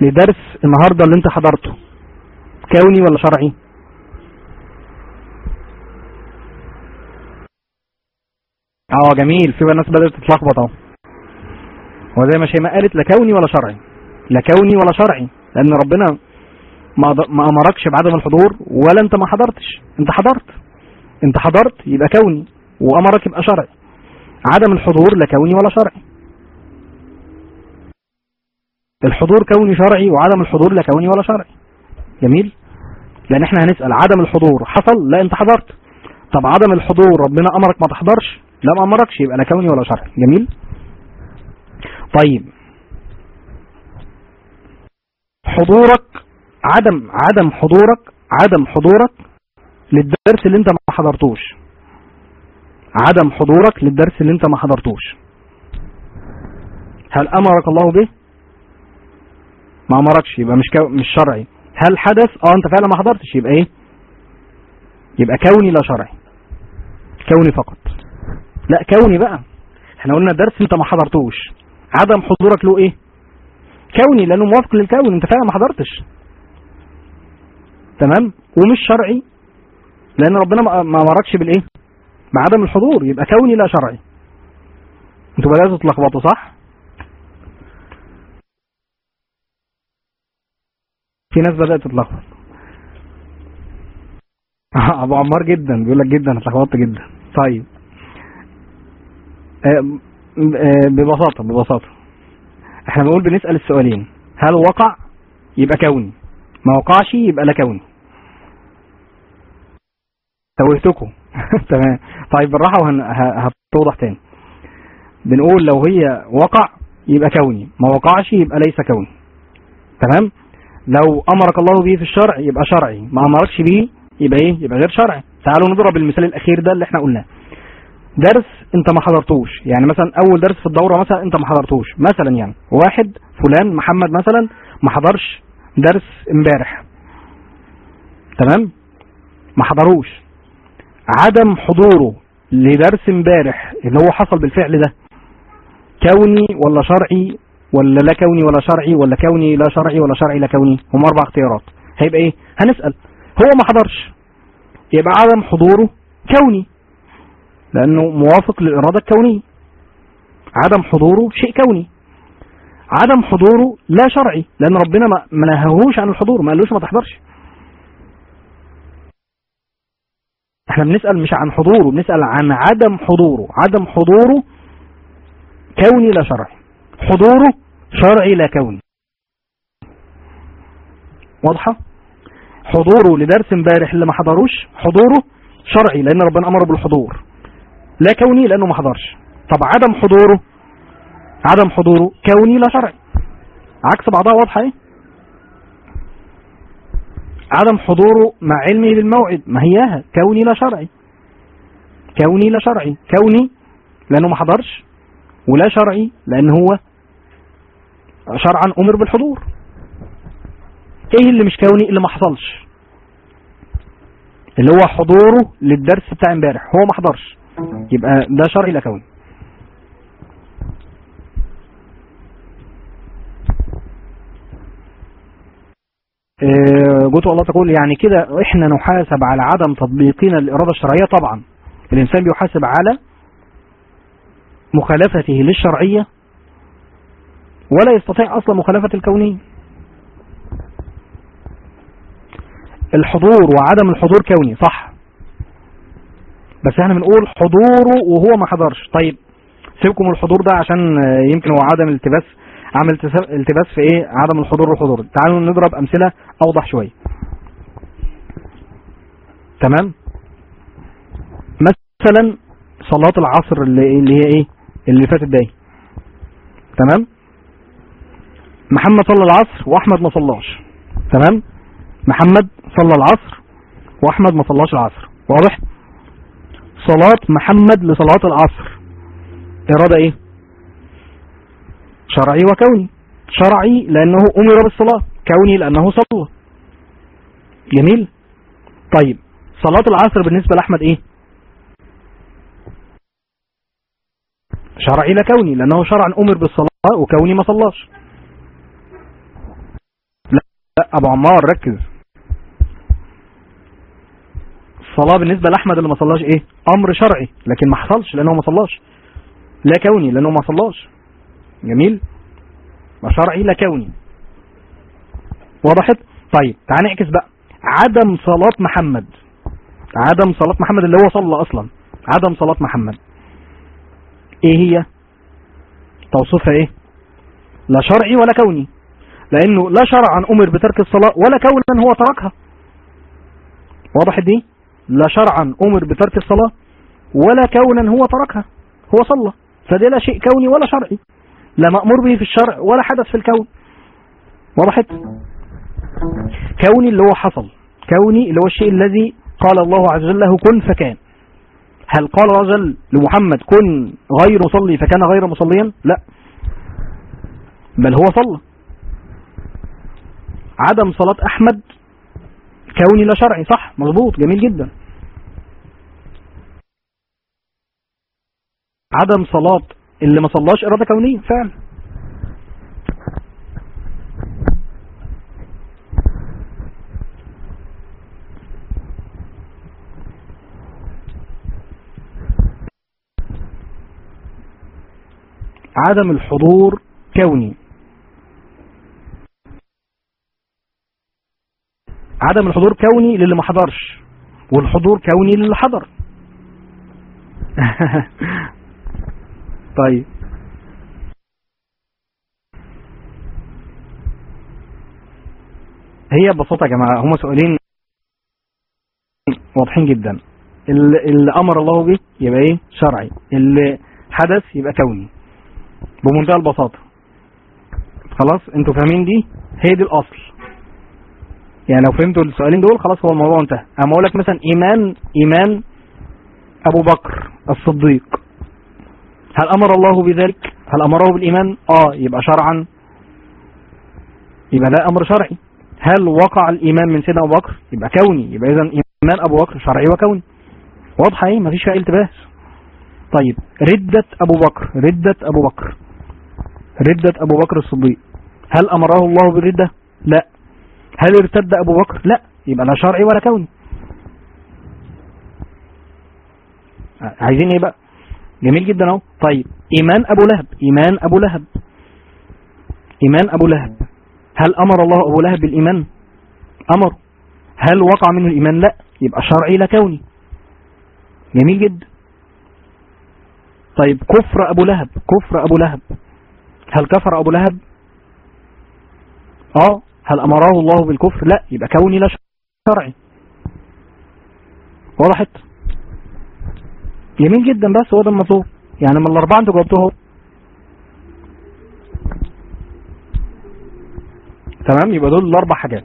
لدرس النهاردة اللي أنت حضرته كوني ولا شرعي؟ آه جميل. في ناس بدأت تتلخبط اهو. وزي ما شيماء قالت لا كوني ولا شرعي. لا كوني ولا شرعي. لأن ربنا ما أمركش بعدم الحضور ولا أنت ما حضرتش. أنت حضرت. أنت حضرت يبقى كوني. وأمرك يبقى شرعي. عدم الحضور لا كوني ولا شرعي. الحضور كوني شرعي وعدم الحضور لا كوني ولا شرعي. جميل؟ لأن إحنا هنسأل عدم الحضور حصل؟ لا أنت حضرت. طب عدم الحضور ربنا أمرك ما تحضرش؟ لا ما أمركش يبقى لا كوني ولا شرعي. جميل؟ طيب. حضورك عدم عدم حضورك عدم حضورك للدرس اللي أنت ما حضرتوش. عدم حضورك للدرس اللي أنت ما حضرتوش. هل أمرك الله به؟ ما أمركش يبقى مش كو... مش شرعي. هل حدث؟ آه أنت فعلا ما حضرتش يبقى إيه؟ يبقى كوني لا شرعي. كوني فقط. لا كوني بقى. إحنا قلنا درس انت ما حضرتوش. عدم حضورك له إيه؟ كوني لأنه موافق للكون. انت فعلا ما حضرتش. تمام؟ ومش شرعي لأن ربنا ما أمركش بالإيه؟ بعدم الحضور. يبقى كوني لا شرعي. أنتوا بدأتوا تلخبطوا صح؟ في ناس بدأت تتلخبط. [LAUGHS] أبو عمار جدا بيقول لك جدا اتلخبطت جدا. طيب. ببساطة ببساطة. إحنا بنقول بنسأل السؤالين. هل وقع؟ يبقى كوني ما وقعش؟ يبقى لا كوني توهتكم [LAUGHS] تمام. طيب بالراحة وهتوضح تاني. بنقول لو هي وقع يبقى كوني ما وقعش يبقى ليس كوني تمام؟ لو أمرك الله به في الشرع يبقى شرعي. ما أمركش به يبقى إيه؟ يبقى غير شرعي. تعالوا نضرب المثال الأخير ده اللي إحنا قلناه. درس انت ما حضرتوش. يعني مثلا أول درس في الدورة مثلا انت ما حضرتوش. مثلا يعني واحد فلان محمد مثلا ما حضرش درس امبارح. تمام؟ ما حضروش. عدم حضوره لدرس امبارح اللي هو حصل بالفعل ده كوني ولا شرعي ولا لا كوني ولا شرعي ولا كوني لا شرعي ولا شرعي لا كوني؟ هم أربع اختيارات. هيبقى إيه؟ هنسأل. هو ما حضرش. يبقى عدم حضوره كوني. لأنه موافق للارادة الكونية عدم حضوره شيء كوني. عدم حضوره لا شرعي لأن ربنا ما نهاهوش عن الحضور ما قالوش ما تحضرش. إحنا بنسأل مش عن حضوره بنسأل عن عدم حضوره. عدم حضوره كوني لا شرعي. حضوره شرعي لا كوني. واضحة؟ حضوره لدرس امبارح اللي ما حضروش حضوره شرعي لأن ربنا أمر بالحضور. لا كوني لأنه ما حضرش. طب عدم حضوره عدم حضوره كوني لا شرعي. عكس بعضها واضحة إيه؟ عدم حضوره مع علمه بالموعد ما هياها. كوني لا شرعي. كوني لا شرعي. كوني لأنه ما حضرش ولا شرعي لأن هو شرعا أمر بالحضور. إيه اللي مش كوني؟ اللي ما حصلش. اللي هو حضوره للدرس بتاع امبارح. هو ما حضرش. يبقى ده شرعي لا كوني جوته الله تقول يعني كده إحنا نحاسب على عدم تطبيقنا للإرادة الشرعية طبعا. الإنسان بيحاسب على مخالفته للشرعية ولا يستطيع أصلا مخالفة الكونية. الحضور وعدم الحضور كوني صح. بس إحنا بنقول حضوره وهو ما حضرش. طيب سيبكم الحضور ده عشان يمكن هو عدم التباس. عمل التباس في إيه؟ عدم الحضور والحضور. تعالوا نضرب أمثلة أوضح شوية. تمام؟ مثلا صلاة العصر اللي, اللي هي إيه؟ اللي فاتت ده تمام؟ محمد صلى العصر وأحمد ما صلاش. تمام؟ محمد صلى العصر وأحمد ما صلاش العصر. واضح؟ صلاة محمد لصلاة العصر. إرادة إيه؟ شرعي وكوني. شرعي لأنه أمر بالصلاة كوني لأنه صلى جميل؟ طيب صلاة العصر بالنسبة لأحمد إيه؟ شرعي لا كوني لأنه شرعا أمر بالصلاة وكوني ما صلاش. لا, لا أبو عمار ركز. الصلاة بالنسبة لأحمد اللي ما صلاش إيه؟ أمر شرعي لكن ما حصلش لأنه ما صلاش. لا كوني لأنه ما صلاش. جميل؟ شرعي لا كوني. وضحت طيب تعال نعكس بقى. عدم صلاة محمد. عدم صلاة محمد اللي هو صلى أصلا. عدم صلاة محمد. إيه هي؟ توصيفها إيه؟ لا شرعي ولا كوني. لأنه لا شرعا أمر بترك الصلاة ولا كونا هو تركها. وضحت دي؟ لا شرعا أمر بترك الصلاة ولا كونا هو تركها هو صلى. فده لا شيء كوني ولا شرعي. لا مأمور به في الشرع ولا حدث في الكون. وضحت كوني اللي هو حصل. كوني اللي هو الشيء الذي قال الله عز وجل له كن فكان. هل قال وجل لمحمد كن غير مصلي فكان غير مصليا؟ لا. بل هو صلى. عدم صلاة أحمد كوني لا شرعي. صح مظبوط جميل جدا. عدم صلاة اللي ما صلاش إرادة كونية فعلا. عدم الحضور كوني. عدم الحضور كوني للي ما حضرش والحضور كوني للي حضر. [LAUGHS] طيب. هي ببساطة يا جماعة هما سؤالين واضحين جدا. اللي أمر الله به يبقى إيه؟ شرعي. اللي حدث يبقى كوني. بمنتهى البساطة. خلاص؟ أنتوا فاهمين دي؟ هي دي الأصل. يعني لو فهمتوا السؤالين دول خلاص هو الموضوع انتهى. أما أقول لك مثلا إيمان إيمان أبو بكر الصديق. هل أمر الله بذلك؟ هل أمره بالإيمان؟ آه يبقى شرعا. يبقى ده أمر شرعي. هل وقع الإيمان من سيدنا أبو بكر؟ يبقى كوني. يبقى اذا إيمان أبو بكر شرعي وكوني. واضحة إيه؟ مفيش فيها التباس. طيب ردة أبو بكر. ردة أبو بكر. ردة أبو بكر الصديق. هل أمره الله بالردة؟ لا. هل ارتد أبو بكر؟ لا. يبقى لا شرعي ولا كوني. عايزين إيه بقى؟ جميل جدا اهو. طيب إيمان أبو لهب إيمان أبو لهب. إيمان أبو لهب. هل أمر الله أبو لهب بالإيمان؟ أمر. هل وقع منه الإيمان؟ لا. يبقى شرعي لا كوني. جميل جدا طيب كفر أبو لهب كفر أبو لهب. هل كفر أبو لهب؟ آه. هل أمره الله بالكفر؟ لا. يبقى كوني لا شرعي. وضحت جميل جدا بس هو ده المطلوب. يعني من الأربعة أنتوا جاوبتوه. تمام؟ يبقى دول الأربع حاجات.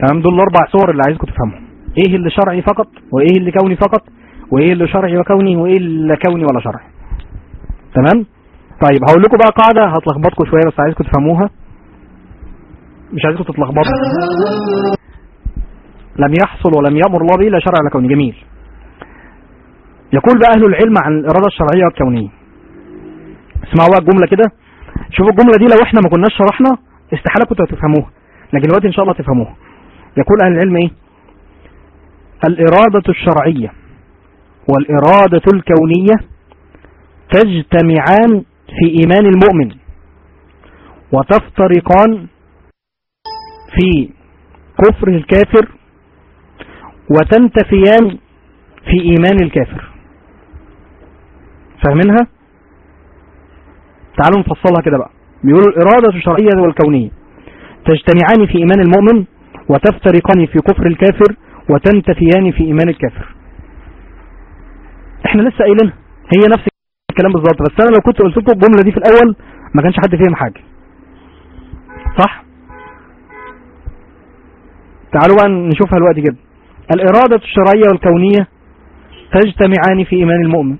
تمام؟ دول الأربع صور اللي عايزكم تفهمهم إيه اللي شرعي فقط وإيه اللي كوني فقط وإيه اللي شرعي وكوني وإيه اللي كوني ولا شرعي. تمام؟ طيب هقول لكم بقى قاعدة هتلخبطكم شوية بس عايزكم تفهموها. مش عايزكم تتلخبطوا. لم يحصل ولم يأمر الله به لا شرع ولا كوني جميل. يقول بقى أهل العلم عن الإرادة الشرعية والكونية. اسمعوا بقى الجملة كده. شوفوا الجملة دي لو إحنا ما كناش شرحنا استحالة كنتوا هتفهموها. لكن دلوقتي إن شاء الله تفهموها يقول أهل العلم إيه؟ الإرادة الشرعية والإرادة الكونية تجتمعان في إيمان المؤمن وتفترقان في كفر الكافر وتنتفيان في إيمان الكافر. فاهمينها؟ تعالوا نفصلها كده بقى. بيقولوا الإرادة الشرعية والكونية. تجتمعان في إيمان المؤمن وتفترقان في كفر الكافر وتنتفيان في إيمان الكافر. إحنا لسه قايلينها. هي نفس الكلام بالظبط. بس أنا لو كنت قلت لكم الجملة دي في الأول ما كانش حد فهم حاجة. صح؟ تعالوا بقى نشوفها دلوقتي كده. الإرادة الشرعية والكونية تجتمعان في إيمان المؤمن.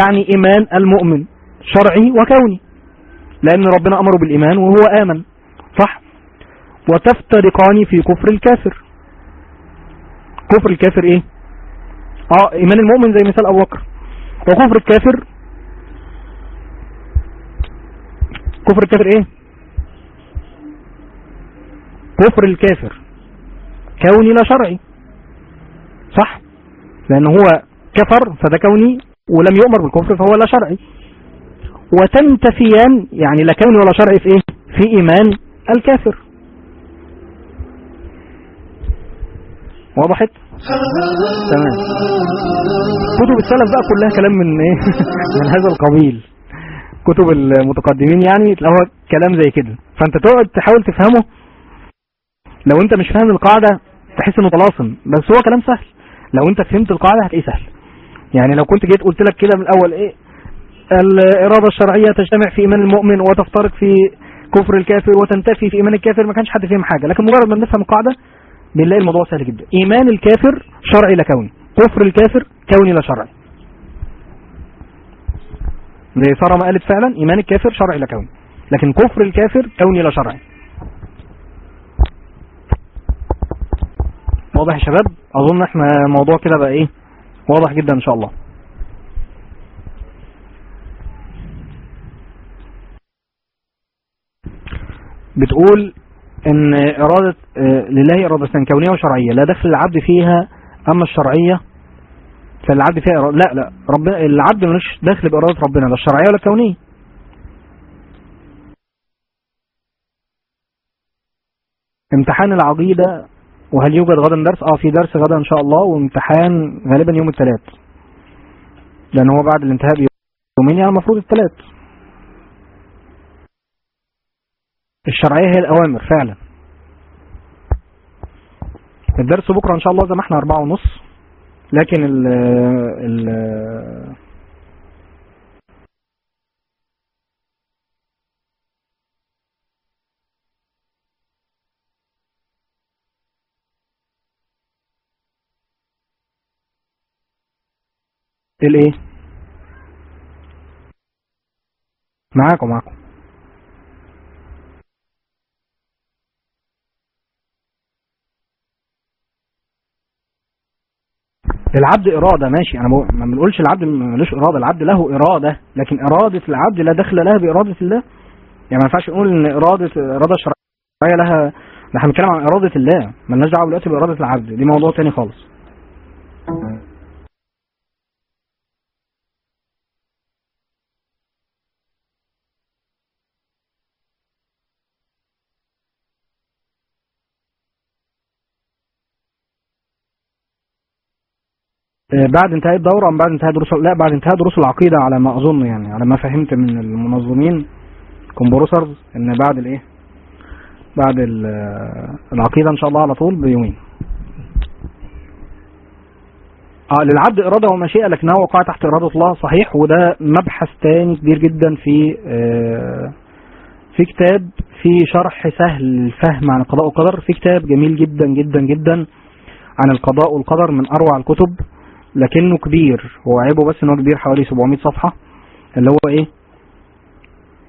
يعني إيمان المؤمن شرعي وكوني. لأن ربنا أمره بالإيمان وهو آمن صح؟ وتفترقان في كفر الكافر. كفر الكافر إيه؟ آه إيمان المؤمن زي مثال أبو بكر. وكفر الكافر كفر الكافر إيه؟ كفر الكافر. كوني لا شرعي صح؟ لأنه هو كفر فده كوني ولم يؤمر بالكفر فهو لا شرعي. وتنتفيان يعني لا كوني ولا شرعي في إيه؟ في إيمان الكافر. وضحت تمام. كتب السلف بقى كلها كلام من إيه؟ [LAUGHS] من هذا القبيل. كتب المتقدمين يعني تلاقوها كلام زي كده. فأنت تقعد تحاول تفهمه. لو أنت مش فاهم القاعدة تحس إنه طلاسم بس هو كلام سهل. لو أنت فهمت القاعدة هتلاقيه سهل. يعني لو كنت جيت قلت لك كده من الأول إيه؟ الإرادة الشرعية تجتمع في إيمان المؤمن وتفترق في كفر الكافر وتنتفي في إيمان الكافر ما كانش حد فهم حاجة. لكن مجرد ما نفهم القاعدة بنلاقي الموضوع سهل جدا. إيمان الكافر شرعي لا كوني. كفر الكافر كوني لا شرعي. زي سارة ما قالت فعلا إيمان الكافر شرعي لا كوني. لكن كفر الكافر كوني لا شرعي. واضح يا شباب؟ أظن إحنا الموضوع كده بقى إيه؟ واضح جدا إن شاء الله. بتقول إن إرادة آه لله إرادة كونية وشرعية. لا دخل العبد فيها أما الشرعية فالعبد فيها إرادة. لا لا ربنا العبد ملوش دخل بإرادة ربنا لا الشرعية ولا الكونية. امتحان العقيدة وهل يوجد غدا درس؟ آه في درس غدا إن شاء الله وامتحان غالبا يوم الثلاث. لأن هو بعد الانتهاء بيومين يعني المفروض الثلاث. الشرعية هي الأوامر فعلا. الدرس بكرة إن شاء الله زي ما إحنا أربعة ونص. لكن ال ال الايه؟ معاكم معاكم. العبد إرادة ماشي. أنا ما بنقولش العبد ملوش إرادة. العبد له إرادة لكن إرادة العبد لا دخل لها بإرادة الله. يعني ما ينفعش نقول إن إرادة إرادة شرعية لها إحنا بنتكلم عن إرادة الله. مالناش دعوة دلوقتي بإرادة العبد. دي موضوع تاني خالص. بعد انتهاء الدورة أم بعد انتهاء دروس لا بعد انتهاء دروس العقيدة على ما أظن يعني على ما فهمت من المنظمين كومبروسرز إن بعد الإيه؟ بعد العقيدة إن شاء الله على طول بيومين. آه للعبد إرادة ومشيئة لكنها وقع تحت إرادة الله صحيح وده مبحث تاني كبير جدا في آه في كتاب في شرح سهل الفهم عن القضاء والقدر في كتاب جميل جدا جدا جدا عن القضاء والقدر من أروع الكتب. لكنه كبير هو عيبه بس إن هو كبير حوالي 700 صفحة اللي هو إيه؟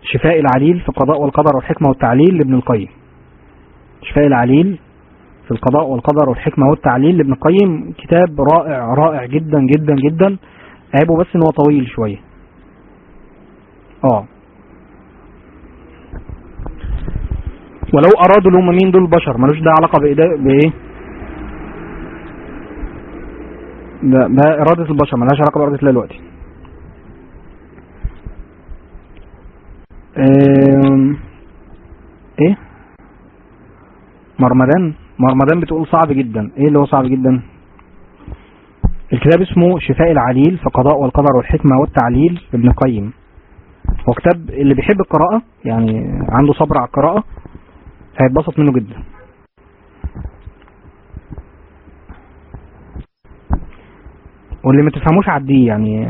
شفاء العليل في القضاء والقدر والحكمة والتعليل لابن القيم. شفاء العليل في القضاء والقدر والحكمة والتعليل لابن القيم كتاب رائع رائع جدا جدا جدا. عيبه بس إن هو طويل شوية. آه. ولو أرادوا اللي هم مين دول البشر ملوش ده علاقة بإيه؟ ده, ده إرادة البشر ملهاش علاقة بإرادة الله دلوقتي. إيه؟ مرمدان مرمدان بتقول صعب جدا. إيه اللي هو صعب جدا؟ الكتاب اسمه شفاء العليل في القضاء والقدر والحكمة والتعليل لابن القيم. هو كتاب اللي بيحب القراءة يعني عنده صبر على القراءة هيتبسط منه جدا. واللي ما تفهموش عديه يعني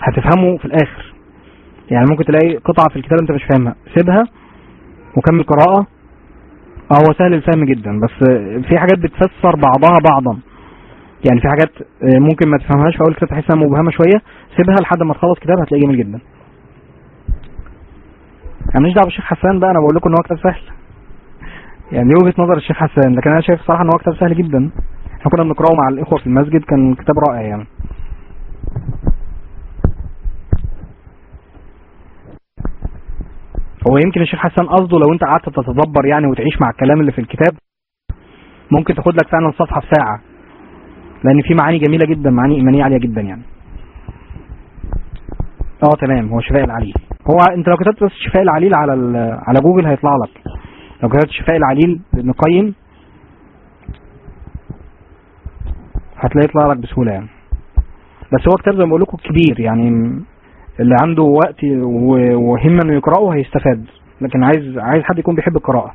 هتفهمه في الآخر. يعني ممكن تلاقي قطعة في الكتاب أنت مش فاهمها. سيبها وكمل قراءة. آه هو سهل الفهم جدا بس في حاجات بتفسر بعضها بعضا. يعني في حاجات ممكن ما تفهمهاش في اول كتاب تحسها مبهمة شوية. سيبها لحد ما تخلص كتاب هتلاقيه جميل جدا. أنا مش دعوة بالشيخ حسان بقى أنا بقول لكم إن هو كتاب سهل. يعني دي وجهة نظر الشيخ حسان لكن أنا شايف صراحة إن هو كتاب سهل جدا. إحنا كنا بنقرأه مع الإخوة في المسجد كان كتاب رائع يعني. هو يمكن الشيخ حسان قصده لو انت قعدت تتدبر يعني وتعيش مع الكلام اللي في الكتاب ممكن تاخد لك فعلا صفحة في ساعة. لأن في معاني جميلة جدا معاني إيمانية عالية جدا يعني. آه تمام. هو شفاء العليل. هو أنت لو كتبت بس شفاء العليل على على جوجل هيطلع لك. لو كتبت شفاء العليل ابن قيم هتلاقي يطلع لك بسهولة. يعني بس هو كتاب زي ما بقول لكم كبير يعني اللي عنده وقت وهمة إنه يقرأه هيستفاد. لكن عايز عايز حد يكون بيحب القراءة.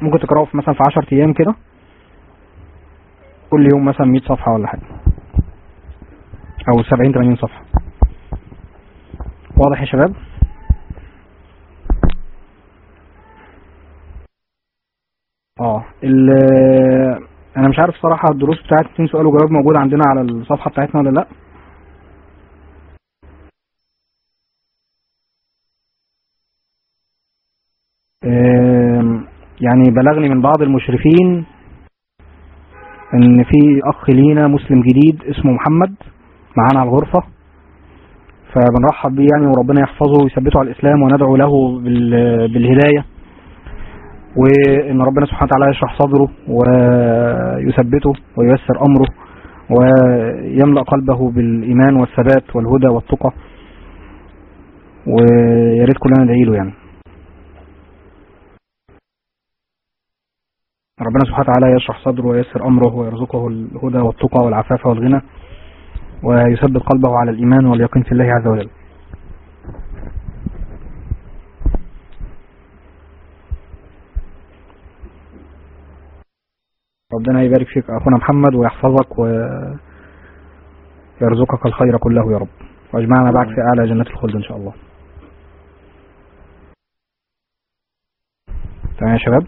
ممكن تقرأه في مثلا في 10 أيام كده. كل يوم مثلا 100 صفحة ولا حاجة. أو 70 80 صفحة. واضح يا شباب؟ آه أنا مش عارف صراحة الدروس بتاعت 60 سؤال وجواب موجودة عندنا على الصفحة بتاعتنا ولا لأ. يعني بلغني من بعض المشرفين إن في أخ لينا مسلم جديد اسمه محمد معانا على الغرفة. فبنرحب بيه يعني وربنا يحفظه ويثبته على الإسلام وندعو له بالهداية. وإن ربنا سبحانه وتعالى يشرح صدره ويثبته وييسر أمره ويملأ قلبه بالإيمان والثبات والهدى والتقى ويا ريت كلنا ندعي له يعني. ربنا سبحانه وتعالى يشرح صدره وييسر أمره ويرزقه الهدى والتقى والعفاف والغنى ويثبت قلبه على الإيمان واليقين في الله عز وجل. ربنا يبارك فيك أخونا محمد ويحفظك ويرزقك الخير كله يا رب. وأجمعنا بعد في أعلى جنة الخلد إن شاء الله. تمام يا شباب.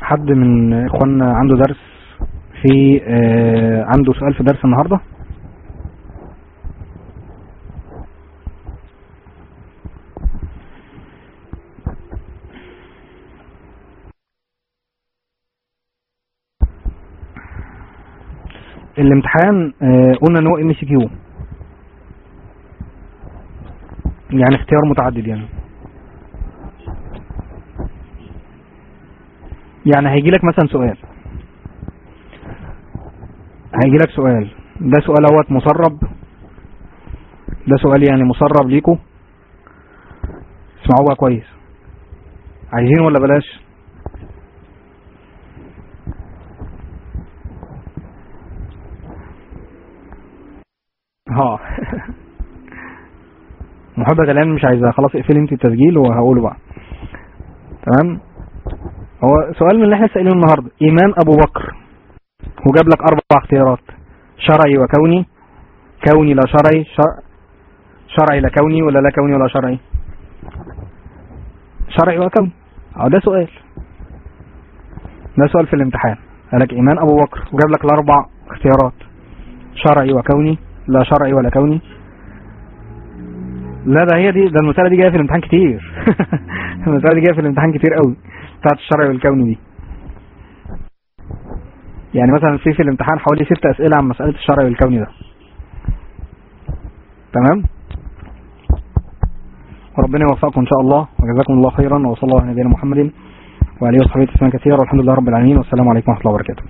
حد من إخواننا عنده درس في آه عنده سؤال في درس النهاردة؟ الامتحان آه قلنا إن هو MCQ يعني اختيار متعدد يعني. يعني هيجي لك مثلا سؤال. هيجي لك سؤال. ده سؤال أهو متسرب. ده سؤال يعني متسرب ليكم اسمعوه بقى كويس. عايزين ولا بلاش؟ ها. محبة الان مش عايزها خلاص اقفلي انت التسجيل وهقوله بقى. تمام؟ هو سؤال من اللي إحنا سائلينه النهارده. إمام أبو بكر. وجاب لك أربع اختيارات. شرعي وكوني. كوني لا شرعي. شر... شرعي لا كوني ولا لا كوني ولا شرعي. شرعي وكوني أو ده سؤال. ده سؤال في الامتحان. قال لك إيمان أبو بكر. وجاب لك الأربع اختيارات. شرعي وكوني. لا شرعي ولا كوني لا ده هي دي ده المسألة دي جاية في الامتحان كتير. [LAUGHS] المسألة دي جاية في الامتحان كتير قوي بتاعت الشرعي والكوني دي. يعني مثلا في في الامتحان حوالي ست أسئلة عن مسألة الشرعي والكوني ده. تمام؟ وربنا يوفقكم إن شاء الله وجزاكم الله خيرا وصلى الله على نبينا محمد وعليه وصحبه وسلم كثيرا والحمد لله رب العالمين والسلام عليكم ورحمة الله وبركاته.